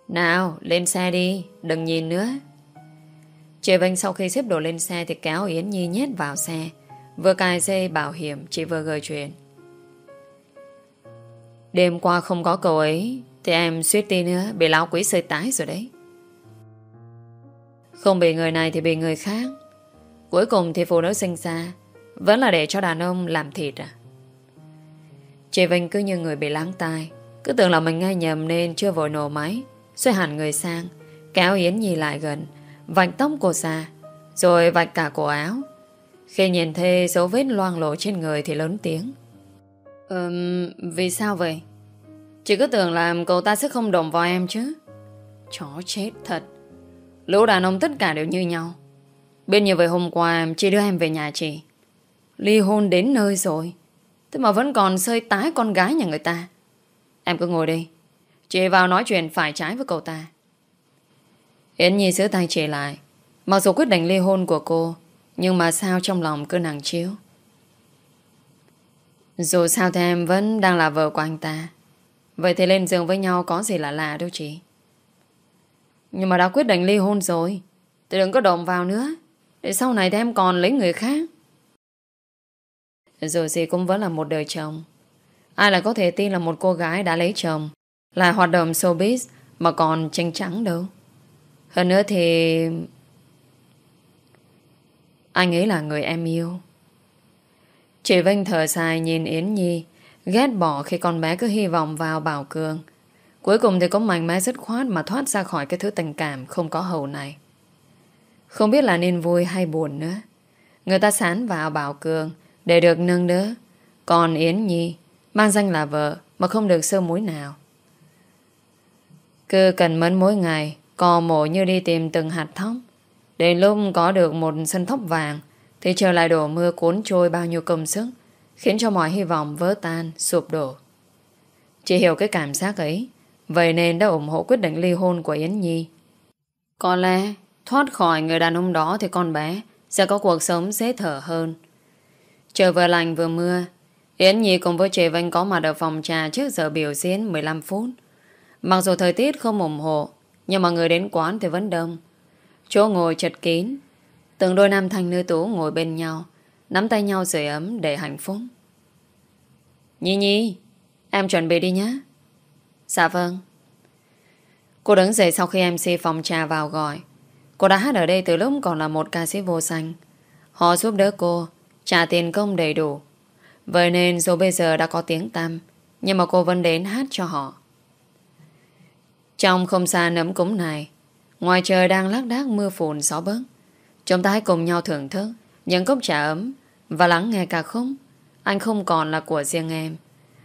Nào, lên xe đi, đừng nhìn nữa. Chị Vinh sau khi xếp đồ lên xe thì kéo Yến Nhi nhét vào xe. Vừa cài dây bảo hiểm, chị vừa gợi chuyện. Đêm qua không có cậu ấy, thì em suýt tí nữa bị lão quỷ sơi tái rồi đấy. Không bị người này thì bị người khác. Cuối cùng thì phụ nữ sinh ra vẫn là để cho đàn ông làm thịt à. Chị Vinh cứ như người bị láng tai Cứ tưởng là mình nghe nhầm nên chưa vội nổ máy Xoay hẳn người sang Kéo Yến Nhi lại gần Vạch tóc cô xa Rồi vạch cả cổ áo Khi nhìn thấy dấu vết loang lộ trên người thì lớn tiếng Ừm, vì sao vậy? Chị cứ tưởng là cậu ta sẽ không đồng vào em chứ. Chó chết thật. Lũ đàn ông tất cả đều như nhau. Bên như vậy hôm qua Chị đưa em về nhà chị. Ly hôn đến nơi rồi. Thế mà vẫn còn sơi tái con gái nhà người ta. Em cứ ngồi đây Chị vào nói chuyện phải trái với cậu ta. Yến Nhi giữ tay chị lại. Mặc dù quyết định ly hôn của cô Nhưng mà sao trong lòng cứ nặng chiếu. Dù sao thì em vẫn đang là vợ của anh ta. Vậy thì lên giường với nhau có gì là lạ đâu chị. Nhưng mà đã quyết định ly hôn rồi, Thì đừng có động vào nữa. Để sau này thì em còn lấy người khác. Rồi gì cũng vẫn là một đời chồng. Ai lại có thể tin là một cô gái đã lấy chồng Là hoạt động showbiz Mà còn tranh trắng đâu. Hơn nữa thì Anh ấy là người em yêu. Chị Vinh thở dài nhìn Yến Nhi, Ghét bỏ khi con bé cứ hy vọng vào Bảo Cường. Cuối cùng thì có mạnh mẽ dứt khoát Mà thoát ra khỏi cái thứ tình cảm Không có hậu này. Không biết là nên vui hay buồn nữa. Người ta sán vào Bảo Cường để được nâng đỡ. Còn Yến Nhi, Mang danh là vợ Mà không được sơ mối nào. Cứ cần mẫn mỗi ngày, Cò mổ như đi tìm từng hạt thóc. Đến lúc có được một sân thóc vàng thì trở lại đổ mưa cuốn trôi bao nhiêu công sức Khiến cho mọi hy vọng vỡ tan, sụp đổ Chị hiểu cái cảm giác ấy Vậy nên đã ủng hộ quyết định ly hôn của Yến Nhi Có lẽ Thoát khỏi người đàn ông đó Thì con bé sẽ có cuộc sống dễ thở hơn Trời vừa lành vừa mưa Yến Nhi cùng với chị Vinh có mặt ở phòng trà trước giờ biểu diễn 15 phút. Mặc dù thời tiết không ủng hộ, nhưng mà người đến quán thì vẫn đông. Chỗ ngồi chật kín. Từng đôi nam thanh nữ tú ngồi bên nhau, nắm tay nhau sưởi ấm để hạnh phúc. Nhi Nhi, em chuẩn bị đi nhé. Dạ vâng. Cô đứng dậy sau khi MC phòng trà vào gọi. Cô đã hát ở đây từ lúc còn là một ca sĩ vô danh. Họ giúp đỡ cô, trả tiền công đầy đủ. Vậy nên dù bây giờ đã có tiếng tăm, nhưng mà cô vẫn đến hát cho họ. Trong không xa nấm cúng này, ngoài trời đang lác đác mưa phùn gió bớt. Chúng ta hãy cùng nhau thưởng thức những cốc trà ấm và lắng nghe ca khúc Anh không còn là của riêng em.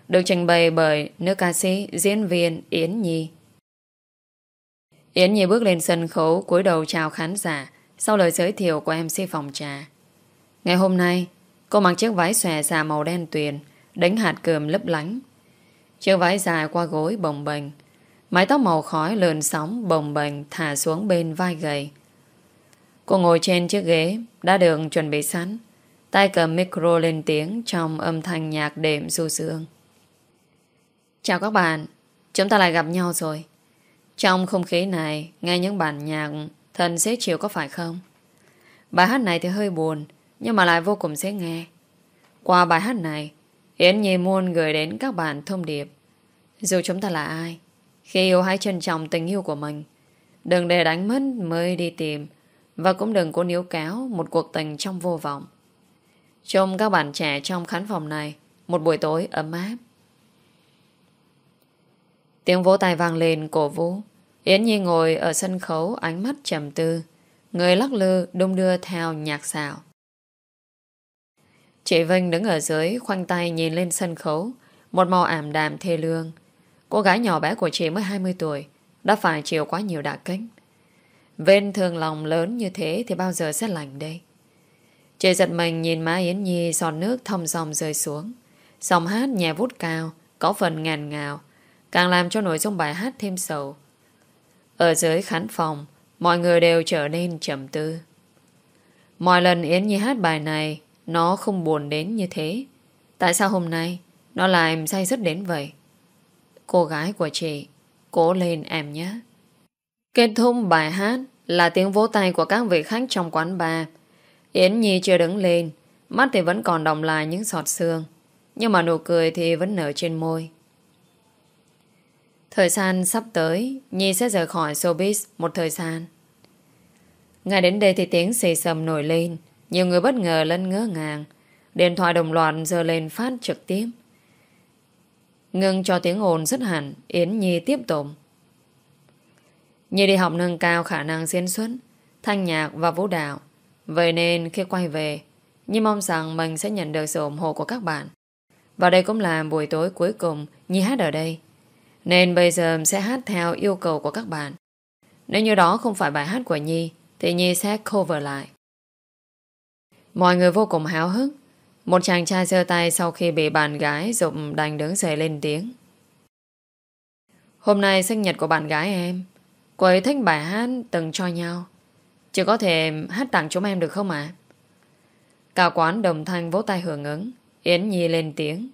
Được trình bày bởi nữ ca sĩ, diễn viên Yến Nhi. Yến Nhi bước lên sân khấu cúi đầu chào khán giả sau lời giới thiệu của MC phòng trà. Ngày hôm nay, cô mặc chiếc váy xòe xà màu đen tuyền, đánh hạt cườm lấp lánh. Chiếc váy dài qua gối bồng bềnh, mái tóc màu khói lượn sóng bồng bềnh thả xuống bên vai gầy. Cô ngồi trên chiếc ghế đã được chuẩn bị sẵn, tay cầm micro lên tiếng trong âm thanh nhạc đệm du dương. Chào các bạn, chúng ta lại gặp nhau rồi. Trong không khí này, nghe những bản nhạc thân dễ chiều có phải không? Bài hát này thì hơi buồn, nhưng mà lại vô cùng dễ nghe. Qua bài hát này, Yến Nhi muốn gửi đến các bạn thông điệp. Dù chúng ta là ai, khi yêu hãy trân trọng tình yêu của mình. Đừng để đánh mất mới đi tìm và cũng đừng có níu cáo Một cuộc tình trong vô vọng. Trông các bạn trẻ trong khán phòng này, Một buổi tối ấm áp. Tiếng vỗ tay vang lên cổ vũ. Yến Nhi ngồi ở sân khấu, Ánh mắt trầm tư. Người lắc lư đung đưa theo nhạc xào Chị Vinh đứng ở dưới, Khoanh tay nhìn lên sân khấu. Một màu ảm đạm thê lương. Cô gái nhỏ bé của chị mới 20 tuổi, Đã phải chịu quá nhiều đả kích. Vên thương lòng lớn như thế Thì bao giờ sẽ lành đây? Chị giật mình nhìn má Yến Nhi Giọt nước thong dòng rơi xuống. Dòng hát nhẹ vút cao, Có phần ngàn ngào, Càng làm cho nội dung bài hát thêm sầu. Ở dưới khán phòng, Mọi người đều trở nên trầm tư. Mọi lần Yến Nhi hát bài này, Nó không buồn đến như thế. Tại sao hôm nay Nó lại say rất đến vậy? Cô gái của chị, Cố lên em nhé. Kết thúc bài hát. Là tiếng vỗ tay của các vị khách trong quán bar. Yến Nhi chưa đứng lên, Mắt thì vẫn còn đồng lại những giọt sương, Nhưng mà nụ cười thì vẫn nở trên môi. Thời gian sắp tới, Nhi sẽ rời khỏi showbiz một thời gian. Ngay đến đây thì tiếng xì sầm nổi lên, Nhiều người bất ngờ lân ngỡ ngàng. Điện thoại đồng loạt giờ lên phát trực tiếp. Ngưng cho tiếng ồn rất hẳn, Yến Nhi tiếp tục. Nhi đi học nâng cao khả năng diễn xuất, Thanh nhạc và vũ đạo. Vậy nên khi quay về Nhi mong rằng mình sẽ nhận được sự ủng hộ của các bạn. Và đây cũng là buổi tối cuối cùng Nhi hát ở đây. Nên bây giờ sẽ hát theo yêu cầu của các bạn. Nếu như đó không phải bài hát của Nhi, Thì Nhi sẽ cover lại. Mọi người vô cùng háo hức. Một chàng trai giơ tay sau khi bị bạn gái dụng đành đứng dậy lên tiếng. Hôm nay sinh nhật của bạn gái em. Cô ấy thích bài hát từng cho nhau. Chỉ có thể hát tặng chúng em được không ạ? À? Cả quán đồng thanh vỗ tay hưởng ứng. Yến Nhi lên tiếng.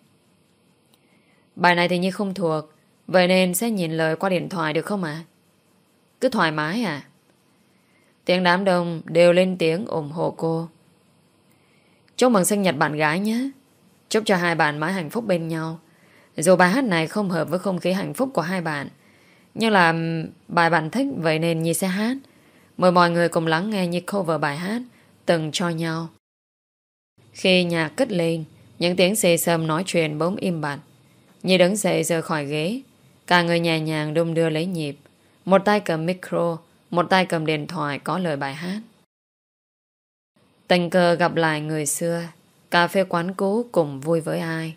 Bài này thì Nhi không thuộc. Vậy nên sẽ nhìn lời qua điện thoại được không ạ? À? Cứ thoải mái à? Tiếng đám đông đều lên tiếng ủng hộ cô. Chúc mừng sinh nhật bạn gái nhé Chúc cho hai bạn mãi hạnh phúc bên nhau Dù bài hát này không hợp với không khí hạnh phúc của hai bạn nhưng là bài bạn thích, Vậy nên Nhi sẽ hát. Mời mọi người cùng lắng nghe Nhi cover bài hát Từng cho nhau. Khi nhạc cất lên, Những tiếng xê sâm nói chuyện bỗng im bặt. Nhi đứng dậy rời khỏi ghế. Cả người nhẹ nhàng đung đưa lấy nhịp. Một tay cầm micro, Một tay cầm điện thoại có lời bài hát. Tình cờ gặp lại người xưa, Cà phê quán cũ cùng vui với ai.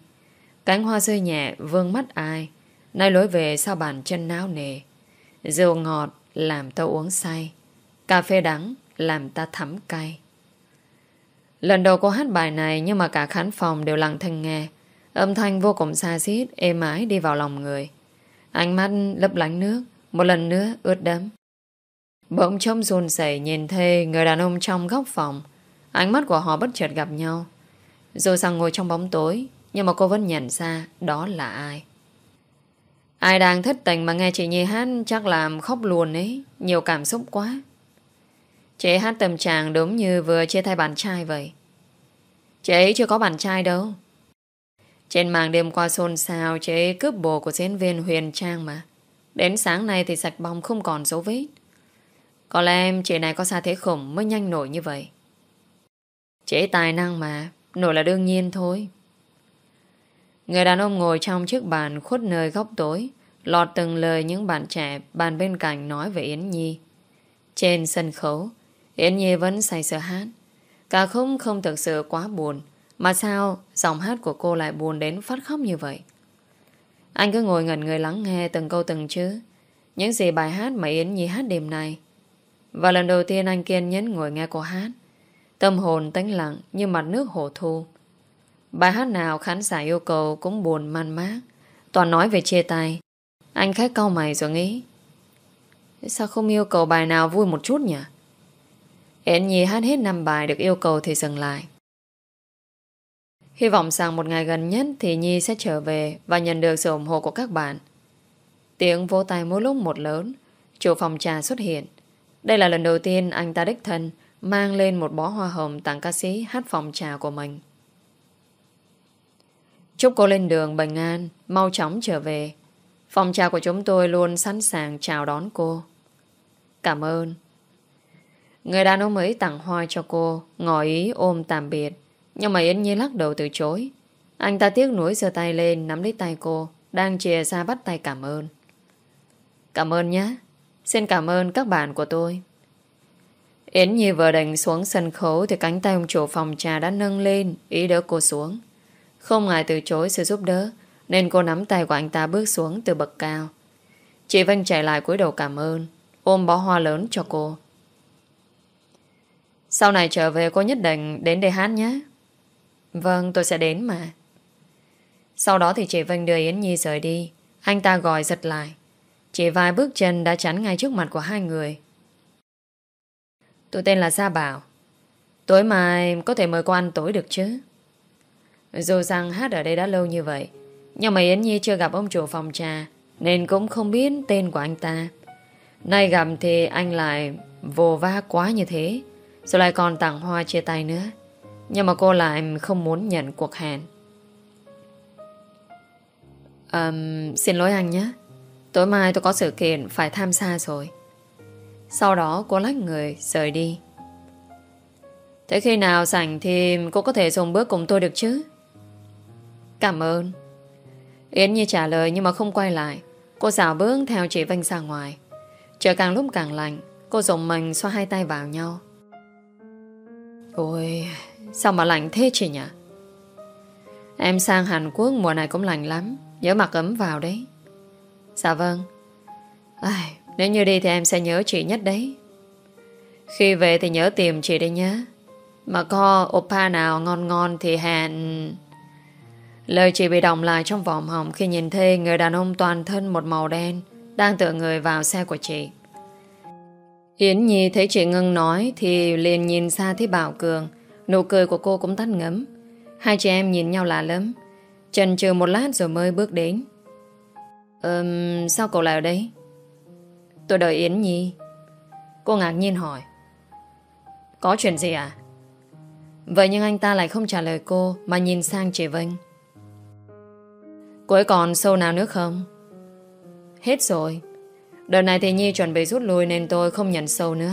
Cánh hoa rơi nhẹ vương mắt ai. Nay lối về sao bàn chân náo nề. Rượu ngọt làm ta uống say. Cà phê đắng làm ta thấm cay. Lần đầu cô hát bài này Nhưng mà cả khán phòng đều lặng thanh nghe. Âm thanh vô cùng xa xít, Êm ái đi vào lòng người. Ánh mắt lấp lánh nước, Một lần nữa ướt đẫm. Bỗng trông run sẩy nhìn thấy Người đàn ông trong góc phòng. Ánh mắt của họ bất chợt gặp nhau. Dù rằng ngồi trong bóng tối, Nhưng mà cô vẫn nhận ra đó là ai. Ai đang thất tình mà nghe chị Nhi hát Chắc làm khóc luôn ấy. Nhiều cảm xúc quá. Chị hát tâm trạng đúng như vừa chia tay bạn trai vậy. Chị ấy chưa có bạn trai đâu. Trên mạng đêm qua xôn xao, Chị ấy cướp bồ của diễn viên Huyền Trang mà. Đến sáng nay thì sạch bong không còn dấu vết. Có lẽ em, chị này có xa thế khủng Mới nhanh nổi như vậy. Chị tài năng mà, Nổi là đương nhiên thôi. Người đàn ông ngồi trong chiếc bàn khuất nơi góc tối, Lọt từng lời những bạn trẻ Bàn bên cạnh nói về Yến Nhi. Trên sân khấu, Yến Nhi vẫn say sưa hát. Cả không không thực sự quá buồn, Mà sao giọng hát của cô lại buồn đến phát khóc như vậy? Anh cứ ngồi ngẩn người lắng nghe từng câu từng chữ, Những gì bài hát mà Yến Nhi hát đêm nay. Và lần đầu tiên anh kiên nhẫn ngồi nghe cô hát. Tâm hồn tĩnh lặng như mặt nước hồ thu. Bài hát nào khán giả yêu cầu cũng buồn man mác. Toàn nói về chia tay. Anh khách cau mày rồi nghĩ. Sao không yêu cầu bài nào vui một chút nhỉ? Yến Nhi hát hết năm bài được yêu cầu thì dừng lại. Hy vọng rằng một ngày gần nhất thì Nhi sẽ trở về và nhận được sự ủng hộ của các bạn. Tiếng vô tay mỗi lúc một lớn, chủ phòng trà xuất hiện. Đây là lần đầu tiên anh ta đích thân mang lên một bó hoa hồng tặng ca sĩ hát phòng trà của mình. Chúc cô lên đường bình an, mau chóng trở về. Phòng trà của chúng tôi luôn sẵn sàng chào đón cô. Cảm ơn. Người đàn ông ấy tặng hoa cho cô, ngỏ ý ôm tạm biệt. Nhưng mà Yến Nhi lắc đầu từ chối. Anh ta tiếc nuối giơ tay lên, nắm lấy tay cô, đang chìa ra bắt tay cảm ơn. Cảm ơn nhé. Xin cảm ơn các bạn của tôi. Yến Nhi vừa định xuống sân khấu thì cánh tay ông chủ phòng trà đã nâng lên, ý đỡ cô xuống. Không ngại từ chối sự giúp đỡ, nên cô nắm tay của anh ta bước xuống từ bậc cao. Chị Vân chạy lại cúi đầu cảm ơn, ôm bó hoa lớn cho cô. Sau này trở về cô nhất định đến đây hát nhé. Vâng, tôi sẽ đến mà. Sau đó thì chị Vân đưa Yến Nhi rời đi. Anh ta gọi giật lại. Chỉ vài bước chân đã chắn ngay trước mặt của hai người. Tôi tên là Gia Bảo. Tối mai có thể mời cô ăn tối được chứ? Dù rằng hát ở đây đã lâu như vậy, nhưng mà Yến Nhi chưa gặp ông chủ phòng trà, nên cũng không biết tên của anh ta. Nay gặp thì anh lại vô va quá như thế, rồi lại còn tặng hoa chia tay nữa. Nhưng mà cô lại không muốn nhận cuộc hẹn. Um, xin lỗi anh nhé. Tối mai tôi có sự kiện phải tham gia rồi. Sau đó cô lách người rời đi. Thế khi nào sảnh thì cô có thể dùng bước cùng tôi được chứ? Cảm ơn. Yến Nhi trả lời nhưng mà không quay lại. Cô xảo bước theo chị Vinh ra ngoài. Trời càng lúc càng lạnh, cô dùng mình xoa hai tay vào nhau. Ôi, sao mà lạnh thế chị nhỉ? Em sang Hàn Quốc mùa này cũng lạnh lắm, nhớ mặc ấm vào đấy. Dạ vâng. Ai, nếu như đi thì em sẽ nhớ chị nhất đấy. Khi về thì nhớ tìm chị đây nhé. Mà có oppa nào ngon ngon thì hẹn... Lời chị bị động lại trong vòng họng khi nhìn thấy người đàn ông toàn thân một màu đen đang tựa người vào xe của chị. Yến Nhi thấy chị ngưng nói thì liền nhìn xa thấy Bảo Cường. Nụ cười của cô cũng tắt ngấm. Hai chị em nhìn nhau lạ lắm. Trần trừ một lát rồi mới bước đến. Ừm, sao cậu lại ở đây? Tôi đợi Yến Nhi. Cô ngạc nhiên hỏi. Có chuyện gì à? Vậy nhưng anh ta lại không trả lời cô mà nhìn sang chị Vinh. Cô ấy còn sâu nào nữa không? Hết rồi. Đợt này thì Nhi chuẩn bị rút lui nên tôi không nhận sâu nữa.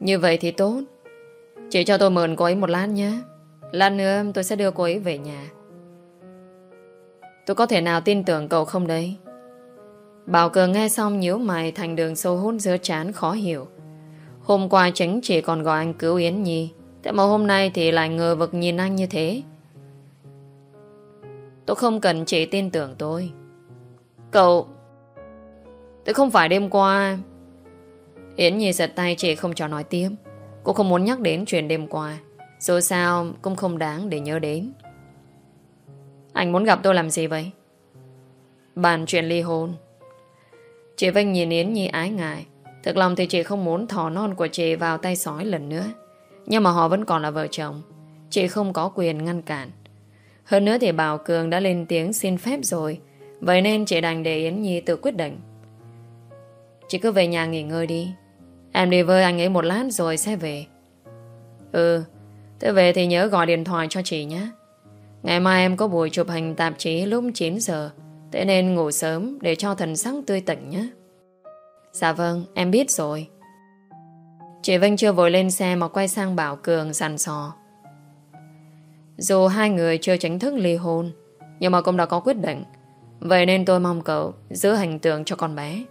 Như vậy thì tốt. Chỉ cho tôi mượn cô ấy một lát nhé. Lát nữa tôi sẽ đưa cô ấy về nhà. Tôi có thể nào tin tưởng cậu không đấy? Bảo cường nghe xong nhíu mày thành đường sâu hút giữa chán khó hiểu. Hôm qua chính chỉ còn gọi anh cứu Yến Nhi. Thế mà hôm nay thì lại ngờ vực nhìn anh như thế. Tôi không cần chị tin tưởng tôi. Cậu... Tôi không phải đêm qua... Yến Nhi giật tay chị không cho nói tiếp. Cô không muốn nhắc đến chuyện đêm qua. Dù sao cũng không đáng để nhớ đến. Anh muốn gặp tôi làm gì vậy? Bàn chuyện ly hôn. Chị Vinh nhìn Yến Nhi ái ngại. Thực lòng thì chị không muốn thỏ non của chị vào tay sói lần nữa. Nhưng mà họ vẫn còn là vợ chồng. Chị không có quyền ngăn cản. Hơn nữa thì Bảo Cường đã lên tiếng xin phép rồi. Vậy nên chị đành để Yến Nhi tự quyết định. Chị cứ về nhà nghỉ ngơi đi. Em đi với anh ấy một lát rồi sẽ về. Ừ, thế về thì nhớ gọi điện thoại cho chị nhé. Ngày mai em có buổi chụp hình tạp chí lúc 9 giờ. Thế nên ngủ sớm để cho thần sắc tươi tỉnh nhé. Dạ vâng, em biết rồi. Chị Vinh chưa vội lên xe mà quay sang Bảo Cường sàn sò. Dù hai người chưa chính thức ly hôn, nhưng mà cũng đã có quyết định. Vậy nên tôi mong cậu giữ hình tượng cho con bé.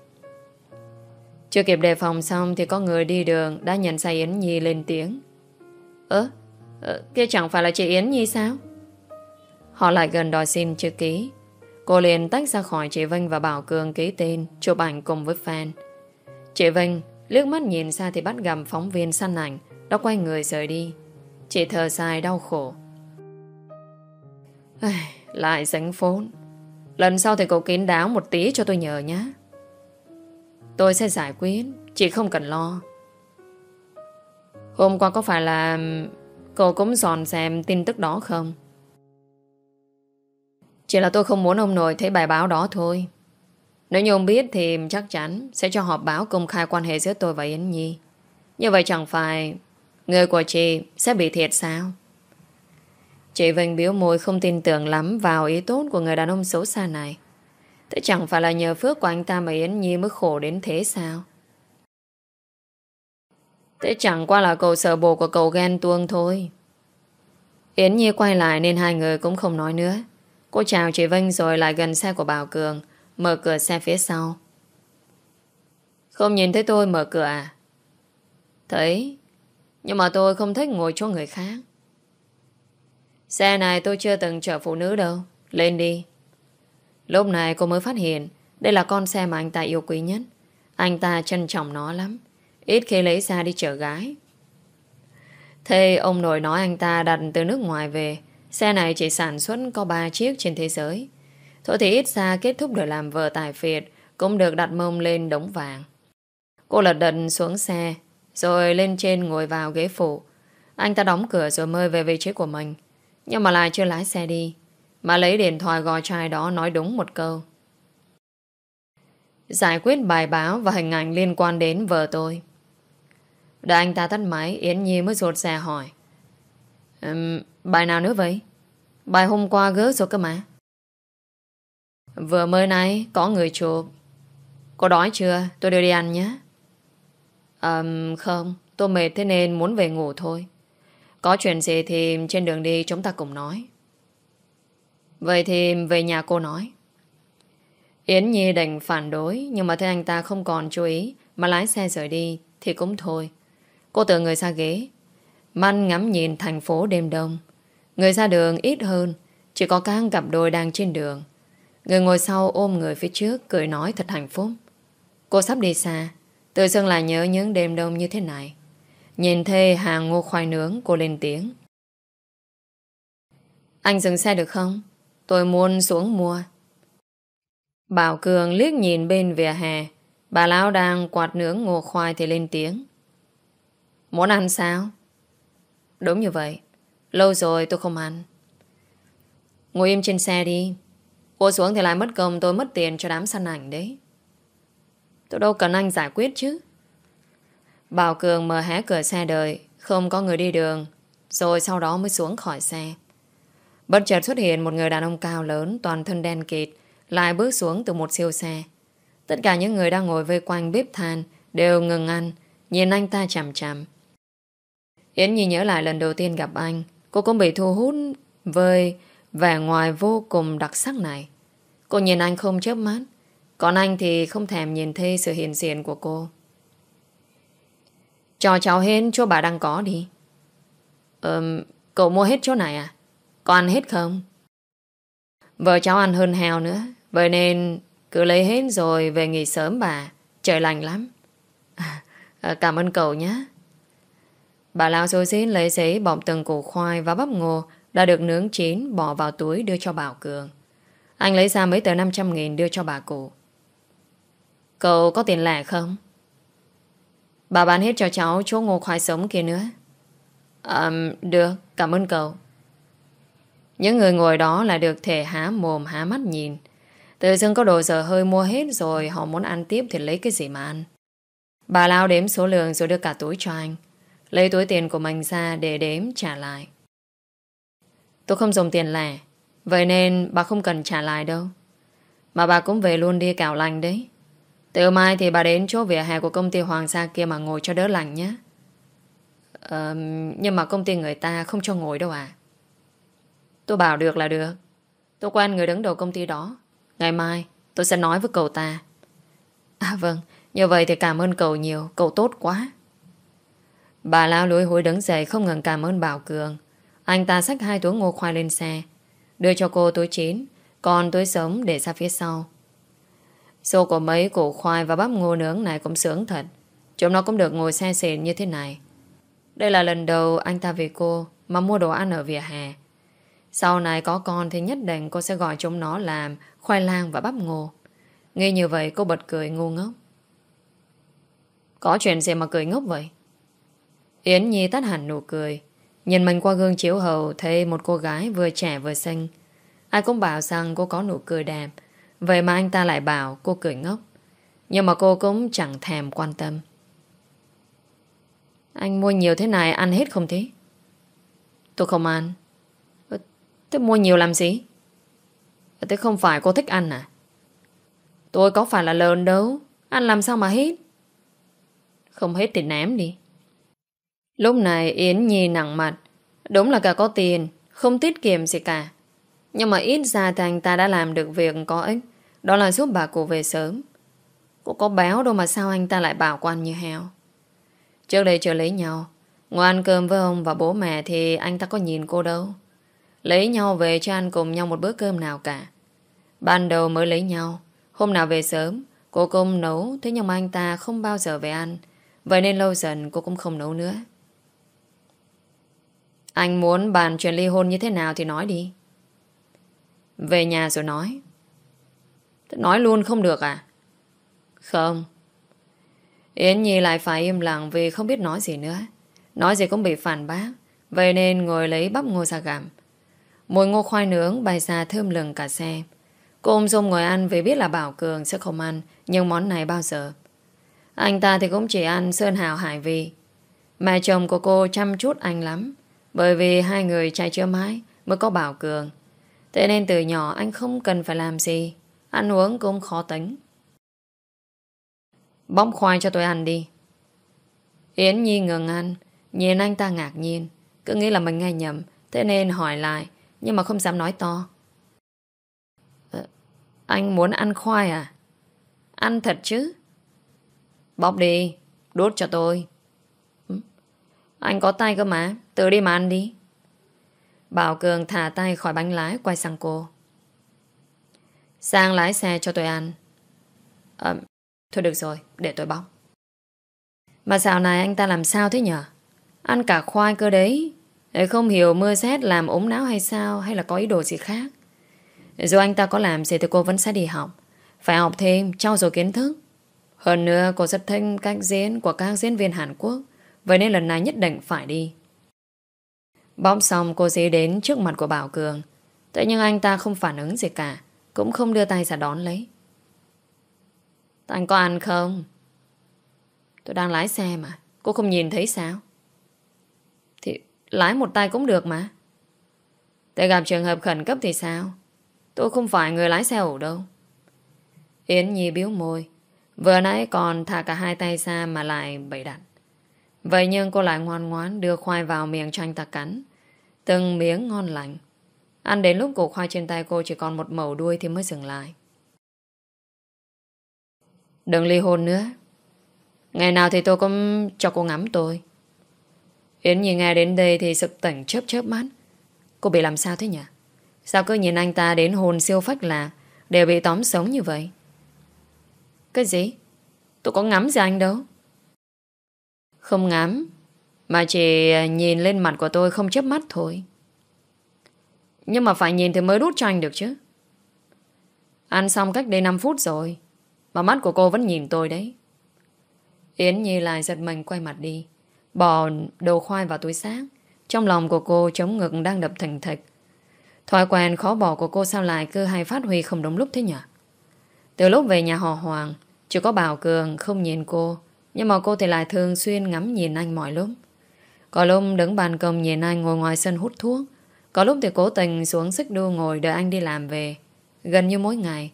Chưa kịp đề phòng xong thì có người đi đường đã nhận ra Yến Nhi lên tiếng. Ơ, ờ, kia chẳng phải là chị Yến Nhi sao? Họ lại gần đòi xin chữ ký. Cô liền tách ra khỏi chị Vinh và Bảo Cường ký tên, chụp ảnh cùng với fan. Chị Vinh liếc mắt nhìn xa thì bắt gặp phóng viên săn ảnh, đã quay người rời đi. Chị thở dài đau khổ. Lại dính phốn. Lần sau thì cậu kín đáo một tí cho tôi nhờ nhé. Tôi sẽ giải quyết, chị không cần lo. Hôm qua có phải là cô cũng dọn xem tin tức đó không? Chỉ là tôi không muốn ông nội thấy bài báo đó thôi. Nếu như ông biết thì chắc chắn sẽ cho họp báo công khai quan hệ giữa tôi và Yến Nhi. Như vậy chẳng phải người của chị sẽ bị thiệt sao? Chị Vinh biếu môi không tin tưởng lắm vào ý tốt của người đàn ông xấu xa này. Thế chẳng phải là nhờ phước của anh ta mà Yến Nhi mới khổ đến thế sao? Thế chẳng qua là cậu sợ bộ của cậu ghen tuông thôi. Yến Nhi quay lại nên hai người cũng không nói nữa. Cô chào chị Vinh rồi lại gần xe của Bảo Cường, mở cửa xe phía sau. Không nhìn thấy tôi mở cửa à? Thấy, nhưng mà tôi không thích ngồi chỗ người khác. Xe này tôi chưa từng chở phụ nữ đâu. Lên đi. Lúc này cô mới phát hiện, đây là con xe mà anh ta yêu quý nhất. Anh ta trân trọng nó lắm. Ít khi lấy ra đi chở gái. Thế ông nội nói anh ta đặt từ nước ngoài về. Xe này chỉ sản xuất có 3 chiếc trên thế giới. Thôi thì ít xa kết thúc được làm vợ tài phiệt cũng được đặt mông lên đống vàng. Cô lật đật xuống xe, rồi lên trên ngồi vào ghế phụ. Anh ta đóng cửa rồi mời về vị trí của mình. Nhưng mà lại chưa lái xe đi. Mà lấy điện thoại gọi trai đó nói đúng một câu. Giải quyết bài báo và hình ảnh liên quan đến vợ tôi. Đã anh ta tắt máy, Yến Nhi mới ruột xe hỏi. Um, bài nào nữa vậy? Bài hôm qua gỡ rồi cơ mà. Vừa mới nay có người chụp. Có đói chưa? Tôi đưa đi ăn nhé. Um, không, tôi mệt thế nên muốn về ngủ thôi. Có chuyện gì thì trên đường đi chúng ta cùng nói. Vậy thì về nhà cô nói. Yến Nhi đành phản đối, nhưng mà thấy anh ta không còn chú ý, mà lái xe rời đi, thì cũng thôi. Cô tự người ra ghế Măn ngắm nhìn thành phố đêm đông Người ra đường ít hơn, Chỉ có các cặp đôi đang trên đường Người ngồi sau ôm người phía trước, Cười nói thật hạnh phúc Cô sắp đi xa, Tự dưng lại nhớ những đêm đông như thế này Nhìn thê hàng ngô khoai nướng, Cô lên tiếng Anh dừng xe được không? Tôi muốn xuống mua Bảo Cường liếc nhìn bên vỉa hè Bà Lão đang quạt nướng ngô khoai thì lên tiếng Muốn ăn sao? Đúng như vậy. Lâu rồi tôi không ăn. Ngồi im trên xe đi. Cô xuống thì lại mất công tôi mất tiền cho đám săn ảnh đấy. Tôi đâu cần anh giải quyết chứ. Bảo Cường mở hé cửa xe đợi, không có người đi đường, rồi sau đó mới xuống khỏi xe. Bất chợt xuất hiện một người đàn ông cao lớn, toàn thân đen kịt, lại bước xuống từ một siêu xe. Tất cả những người đang ngồi vây quanh bếp than đều ngừng ăn, nhìn anh ta chằm chằm. Yến Nhi nhớ lại lần đầu tiên gặp anh Cô cũng bị thu hút với vẻ ngoài vô cùng đặc sắc này Cô nhìn anh không chớp mắt Còn anh thì không thèm nhìn thấy sự hiện diện của cô cho cháu hết chỗ bà đang có đi Ờm, cậu mua hết chỗ này à? Có ăn hết không? Vợ cháu ăn hơn heo nữa Vậy nên cứ lấy hết rồi về nghỉ sớm bà Trời lành lắm à, Cảm ơn cậu nhé Bà Lao xôi xin lấy giấy bọc từng củ khoai và bắp ngô đã được nướng chín bỏ vào túi đưa cho Bảo Cường. Anh lấy ra mấy tờ 500 nghìn đưa cho bà cụ. Cậu có tiền lẻ không? Bà bán hết cho cháu chỗ ngô khoai sống kia nữa. À, được, cảm ơn cậu. Những người ngồi đó là được thể há mồm há mắt nhìn. Tự dưng có đồ giờ hơi mua hết rồi họ muốn ăn tiếp thì lấy cái gì mà ăn. Bà Lao đếm số lượng rồi đưa cả túi cho anh. Lấy túi tiền của mình ra để đếm trả lại Tôi không dùng tiền lẻ Vậy nên bà không cần trả lại đâu Mà bà cũng về luôn đi cào lành đấy từ mai thì bà đến chỗ vỉa hè của công ty Hoàng Sa kia mà ngồi cho đỡ lành nhé. Ờ, Nhưng mà công ty người ta không cho ngồi đâu à. Tôi bảo được là được. Tôi quen người đứng đầu công ty đó. Ngày mai tôi sẽ nói với cậu ta. À vâng. Như vậy thì cảm ơn cậu nhiều. Cậu tốt quá. Bà lao lối hối đứng dậy không ngừng cảm ơn Bảo Cường. Anh ta xách hai túi ngô khoai lên xe. Đưa cho cô túi chín, còn túi sống để ra phía sau xô của mấy củ khoai và bắp ngô nướng này cũng sướng thật. Chúng nó cũng được ngồi xe xịn như thế này. Đây là lần đầu anh ta về cô mà mua đồ ăn ở vỉa hè. Sau này có con thì nhất định cô sẽ gọi chúng nó làm khoai lang và bắp ngô. Nghe như vậy cô bật cười ngu ngốc. Có chuyện gì mà cười ngốc vậy? Yến Nhi tắt hẳn nụ cười Nhìn mình qua gương chiếu hậu, Thấy một cô gái vừa trẻ vừa xinh Ai cũng bảo rằng cô có nụ cười đẹp Vậy mà anh ta lại bảo cô cười ngốc. Nhưng mà cô cũng chẳng thèm quan tâm. Anh mua nhiều thế này ăn hết không thế? Tôi không ăn. Thế mua nhiều làm gì? Thế không phải cô thích ăn à? Tôi có phải là lợn đâu. Ăn làm sao mà hết? Không hết thì ném đi. Lúc này Yến Nhi nặng mặt. Đúng là cả có tiền, Không tiết kiệm gì cả. Nhưng mà ít ra thì anh ta đã làm được việc có ích. Đó là giúp bà cụ về sớm. Cô có béo đâu mà sao anh ta lại bảo quan như heo. Trước đây chưa lấy nhau Ngoài ăn cơm với ông và bố mẹ Thì anh ta có nhìn cô đâu. Lấy nhau về cho ăn cùng nhau một bữa cơm nào cả. Ban đầu mới lấy nhau, Hôm nào về sớm, Cô công nấu, Thế nhưng mà anh ta không bao giờ về ăn. Vậy nên lâu dần cô cũng không nấu nữa. Anh muốn bàn chuyện ly hôn như thế nào thì nói đi. Về nhà rồi nói. Nói luôn không được à? Không. Yến Nhi lại phải im lặng Vì không biết nói gì nữa. Nói gì cũng bị phản bác, Vậy nên ngồi lấy bắp ngô ra gặm. Mùi ngô khoai nướng bay ra thơm lừng cả xe. Cô ôm Dung ngồi ăn vì biết là Bảo Cường sẽ không ăn, Nhưng món này bao giờ? Anh ta thì cũng chỉ ăn Sơn Hào Hải vị. Mẹ chồng của cô chăm chút anh lắm, Bởi vì hai người trai chưa mãi Mới có Bảo Cường. Thế nên từ nhỏ anh không cần phải làm gì. Ăn uống cũng khó tính. Bóng khoai cho tôi ăn đi. Yến Nhi ngừng ăn Nhìn anh ta ngạc nhiên. Cứ nghĩ là mình nghe nhầm Thế nên hỏi lại Nhưng mà không dám nói to. À, Anh muốn ăn khoai à? Ăn thật chứ? Bóc đi Đốt cho tôi. Ừ. Anh có tay cơ mà Tự đi mà ăn đi. Bảo Cường thả tay khỏi bánh lái Quay sang cô. Sang lái xe cho tôi ăn. À, Thôi được rồi Để tôi bóc. Mà dạo này anh ta làm sao thế nhở? Ăn cả khoai cơ đấy. Không hiểu mưa rét làm ốm não hay sao Hay là có ý đồ gì khác. Dù anh ta có làm gì thì cô vẫn sẽ đi học. Phải học thêm trau dồi kiến thức. Hơn nữa cô rất thích cách diễn Của các diễn viên Hàn Quốc. Vậy nên lần này nhất định phải đi. Bóp xong cô dí đến trước mặt của Bảo Cường. Thế nhưng anh ta không phản ứng gì cả. Cũng không đưa tay ra đón lấy. Anh có ăn không? Tôi đang lái xe mà, Cô không nhìn thấy sao? thì Lái một tay cũng được mà. Để gặp trường hợp khẩn cấp thì sao? Tôi không phải người lái xe ổ đâu. Yến Nhi biếu môi. Vừa nãy còn thả cả hai tay ra Mà lại bậy đặt. Vậy nhưng cô lại ngoan ngoãn đưa khoai vào miệng cho anh ta cắn. Từng miếng ngon lành. Ăn đến lúc củ khoai trên tay cô Chỉ còn một mẩu đuôi thì mới dừng lại Đừng ly hôn nữa Ngày nào thì tôi cũng cho cô ngắm tôi Yến nhìn nghe đến đây thì sực tỉnh chớp chớp mắt. Cô bị làm sao thế nhỉ? Sao cứ nhìn anh ta đến hồn siêu phách là đều bị tóm sống như vậy? Cái gì? Tôi có ngắm gì anh đâu. Không ngắm, mà chỉ nhìn lên mặt của tôi không chớp mắt thôi. Nhưng mà phải nhìn thì mới đút cho anh được chứ. Ăn xong cách đây 5 phút rồi, mà mắt của cô vẫn nhìn tôi đấy. Yến Nhi lại giật mình quay mặt đi. Bỏ đồ khoai vào túi xác Trong lòng của cô chống ngực đang đập thành thịch Thói quen khó bỏ của cô sao lại cứ hay phát huy không đúng lúc thế nhỉ Từ lúc về nhà họ Hoàng Chỉ có Bảo Cường không nhìn cô Nhưng mà cô thì lại thường xuyên ngắm nhìn anh mọi lúc Có lúc đứng bàn công nhìn anh ngồi ngoài sân hút thuốc có lúc thì cố tình xuống xích đu ngồi đợi anh đi làm về Gần như mỗi ngày,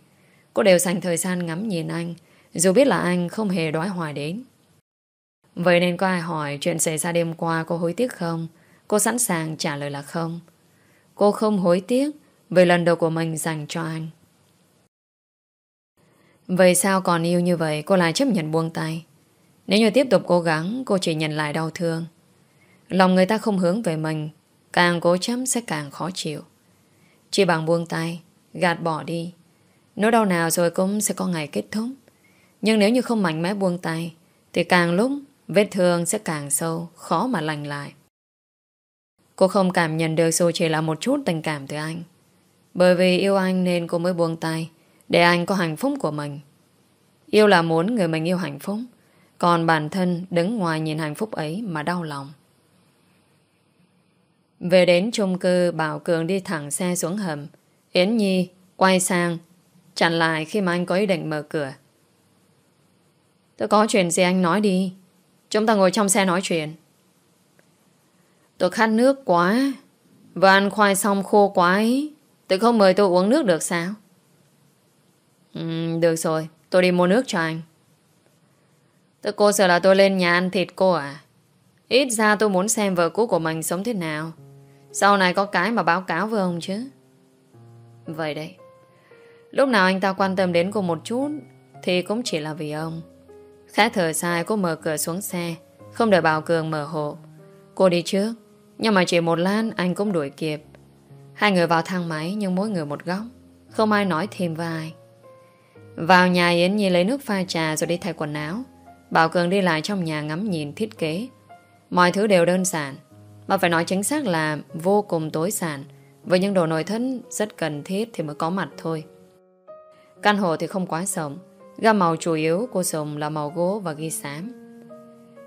Cô đều dành thời gian ngắm nhìn anh, Dù biết là anh không hề đói hoài đến Vậy nên có ai hỏi chuyện xảy ra đêm qua cô hối tiếc không? Cô sẵn sàng trả lời là không. Cô không hối tiếc về lần đầu của mình dành cho anh. Vậy sao còn yêu như vậy, cô lại chấp nhận buông tay? Nếu như tiếp tục cố gắng, cô chỉ nhận lại đau thương. Lòng người ta không hướng về mình càng cố chấp sẽ càng khó chịu. Chỉ bằng buông tay, gạt bỏ đi, Nỗi đau nào rồi cũng sẽ có ngày kết thúc. Nhưng nếu như không mạnh mẽ buông tay, Thì càng lúc Vết thương sẽ càng sâu, Khó mà lành lại. Cô không cảm nhận được dù chỉ là một chút tình cảm từ anh. Bởi vì yêu anh nên cô mới buông tay, Để anh có hạnh phúc của mình. Yêu là muốn người mình yêu hạnh phúc, Còn bản thân đứng ngoài nhìn hạnh phúc ấy mà đau lòng. Về đến chung cư Bảo Cường đi thẳng xe xuống hầm. Yến Nhi quay sang Chặn lại khi mà anh có ý định mở cửa. Tôi có chuyện gì anh nói đi. Chúng ta ngồi trong xe nói chuyện. Tôi khát nước quá. Và ăn khoai xong khô quá ấy. Tôi không mời tôi uống nước được sao? Ừ, Được rồi. Tôi đi mua nước cho anh. Tôi cô sợ là tôi lên nhà ăn thịt cô à? Ít ra tôi muốn xem vợ cũ của mình sống thế nào. Sau này có cái mà báo cáo với ông chứ. Vậy đấy. Lúc nào anh ta quan tâm đến cô một chút, thì cũng chỉ là vì ông. Khá thở dài, cô mở cửa xuống xe, Không đợi Bảo Cường mở hộ Cô đi trước, Nhưng mà chỉ một lát anh cũng đuổi kịp Hai người vào thang máy, nhưng mỗi người một góc, Không ai nói thêm với ai Vào nhà Yến Nhi lấy nước pha trà Rồi đi thay quần áo Bảo Cường đi lại trong nhà ngắm nhìn thiết kế Mọi thứ đều đơn giản mà phải nói chính xác là vô cùng tối giản. Với những đồ nội thất rất cần thiết Thì mới có mặt thôi. Căn hộ thì không quá rộng. Gam màu chủ yếu cô dùng là màu gỗ và ghi xám.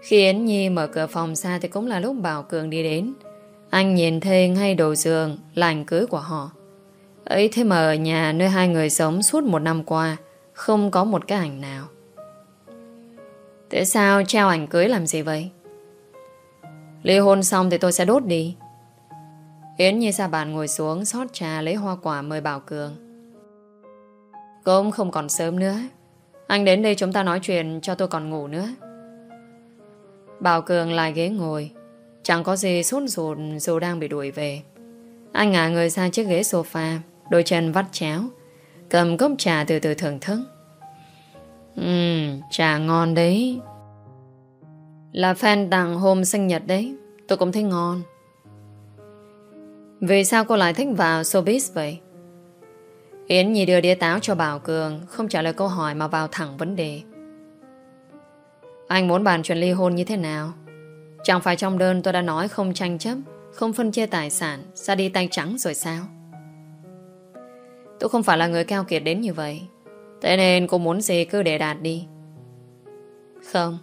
Khi Yến Nhi mở cửa phòng ra Thì cũng là lúc Bảo Cường đi đến. Anh nhìn thấy ngay đồ giường Là ảnh cưới của họ. Ấy thế mà ở nhà nơi hai người sống suốt một năm qua, Không có một cái ảnh nào. Tại sao treo ảnh cưới làm gì vậy? Ly hôn xong thì tôi sẽ đốt đi Yến Nhi ra bàn ngồi xuống xót trà lấy hoa quả mời Bảo Cường Cũng không còn sớm nữa anh đến đây chúng ta nói chuyện cho tôi còn ngủ nữa. Bảo Cường lại ghế ngồi. Chẳng có gì sốt ruột dù đang bị đuổi về. Anh ngả người sang chiếc ghế sofa, đôi chân vắt chéo, cầm cốc trà từ từ thưởng thức. Ừm, trà ngon đấy. Là fan tặng hôm sinh nhật đấy, tôi cũng thấy ngon. Vì sao cô lại thích vào showbiz vậy? Yến Nhi đưa đĩa táo cho Bảo Cường Không trả lời câu hỏi mà vào thẳng vấn đề. Anh muốn bàn chuyện ly hôn như thế nào? Chẳng phải trong đơn tôi đã nói không tranh chấp Không phân chia tài sản Ra đi tay trắng rồi sao? Tôi không phải là người cao kiệt đến như vậy. Thế nên cô muốn gì cứ để đạt đi. Không.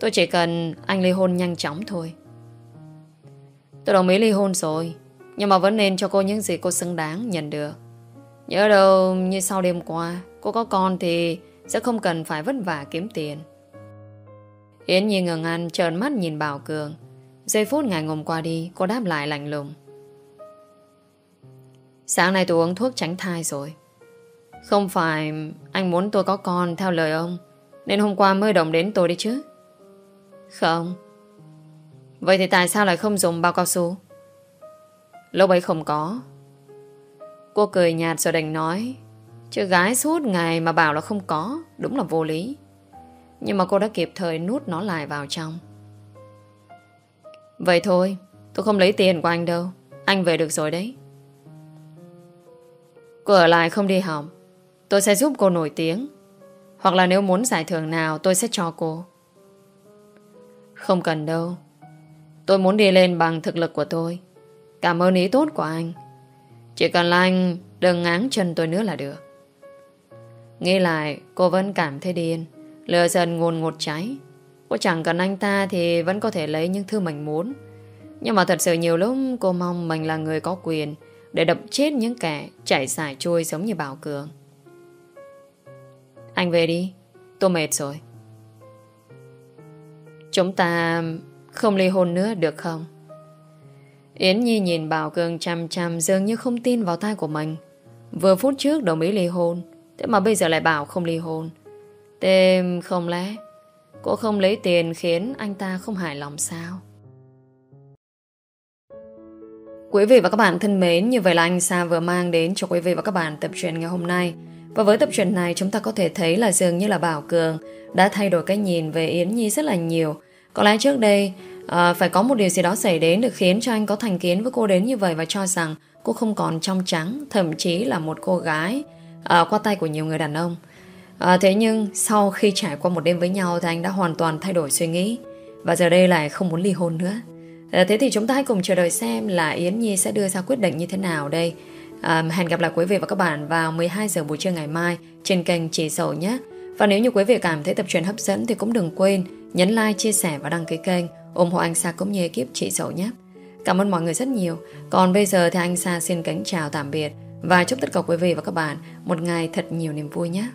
Tôi chỉ cần anh ly hôn nhanh chóng thôi. Tôi đồng ý ly hôn rồi, Nhưng mà vẫn nên cho cô những gì cô xứng đáng nhận được. Nhớ đâu, như sau đêm qua, Cô có con thì Sẽ không cần phải vất vả kiếm tiền. Yến Nhi ngừng ăn, Trợn mắt nhìn Bảo Cường. Giây phút ngày ngồm qua đi, Cô đáp lại lạnh lùng. Sáng nay tôi uống thuốc tránh thai rồi. Không phải Anh muốn tôi có con theo lời ông, Nên hôm qua mới đồng đến tôi đi chứ. Không. Vậy thì tại sao lại không dùng bao cao su? Lúc ấy không có. Cô cười nhạt rồi đành nói, Chứ gái suốt ngày mà bảo là không có, Đúng là vô lý. Nhưng mà cô đã kịp thời nút nó lại vào trong. Vậy thôi, Tôi không lấy tiền của anh đâu, Anh về được rồi đấy. Cô ở lại không đi học, Tôi sẽ giúp cô nổi tiếng. Hoặc là nếu muốn giải thưởng nào, tôi sẽ cho cô. Không cần đâu Tôi muốn đi lên bằng thực lực của tôi Cảm ơn ý tốt của anh chỉ cần là anh đừng ngáng chân tôi nữa là được. Nghĩ lại, cô vẫn cảm thấy điên. Lừa dần ngồn ngột cháy. Cô chẳng cần anh ta thì vẫn có thể lấy những thứ mình muốn. Nhưng mà thật sự nhiều lúc cô mong mình là người có quyền để đập chết những kẻ chạy xài chui giống như Bảo Cường. Anh về đi. Tôi mệt rồi. Chúng ta không ly hôn nữa được không? Yến Nhi nhìn Bảo Cường chằm chằm dường như không tin vào tai của mình. Vừa phút trước đồng ý ly hôn, thế mà bây giờ lại bảo không ly hôn. Thế không lẽ cô không lấy tiền khiến anh ta không hài lòng sao? Quý vị và các bạn thân mến, như vậy là anh Sa vừa mang đến cho quý vị và các bạn tập truyện ngày hôm nay. Và với tập truyện này chúng ta có thể thấy là dường như là Bảo Cường đã thay đổi cái nhìn về Yến Nhi rất là nhiều. Có lẽ trước đây à, phải có một điều gì đó xảy đến được khiến cho anh có thành kiến với cô đến như vậy và cho rằng cô không còn trong trắng, thậm chí là một cô gái à, qua tay của nhiều người đàn ông. À, thế nhưng sau khi trải qua một đêm với nhau thì anh đã hoàn toàn thay đổi suy nghĩ và giờ đây lại không muốn ly hôn nữa. À, thế thì chúng ta hãy cùng chờ đợi xem là Yến Nhi sẽ đưa ra quyết định như thế nào đây. À, hẹn gặp lại quý vị và các bạn vào 12 giờ buổi trưa ngày mai trên kênh Chỉ Sầu nhé. Và nếu như quý vị cảm thấy tập truyện hấp dẫn thì cũng đừng quên nhấn like, chia sẻ và đăng ký kênh ủng hộ anh Sa cũng như ekip chị Sổ nhé. Cảm ơn mọi người rất nhiều. Còn bây giờ thì anh Sa xin kính chào tạm biệt và chúc tất cả quý vị và các bạn một ngày thật nhiều niềm vui nhé.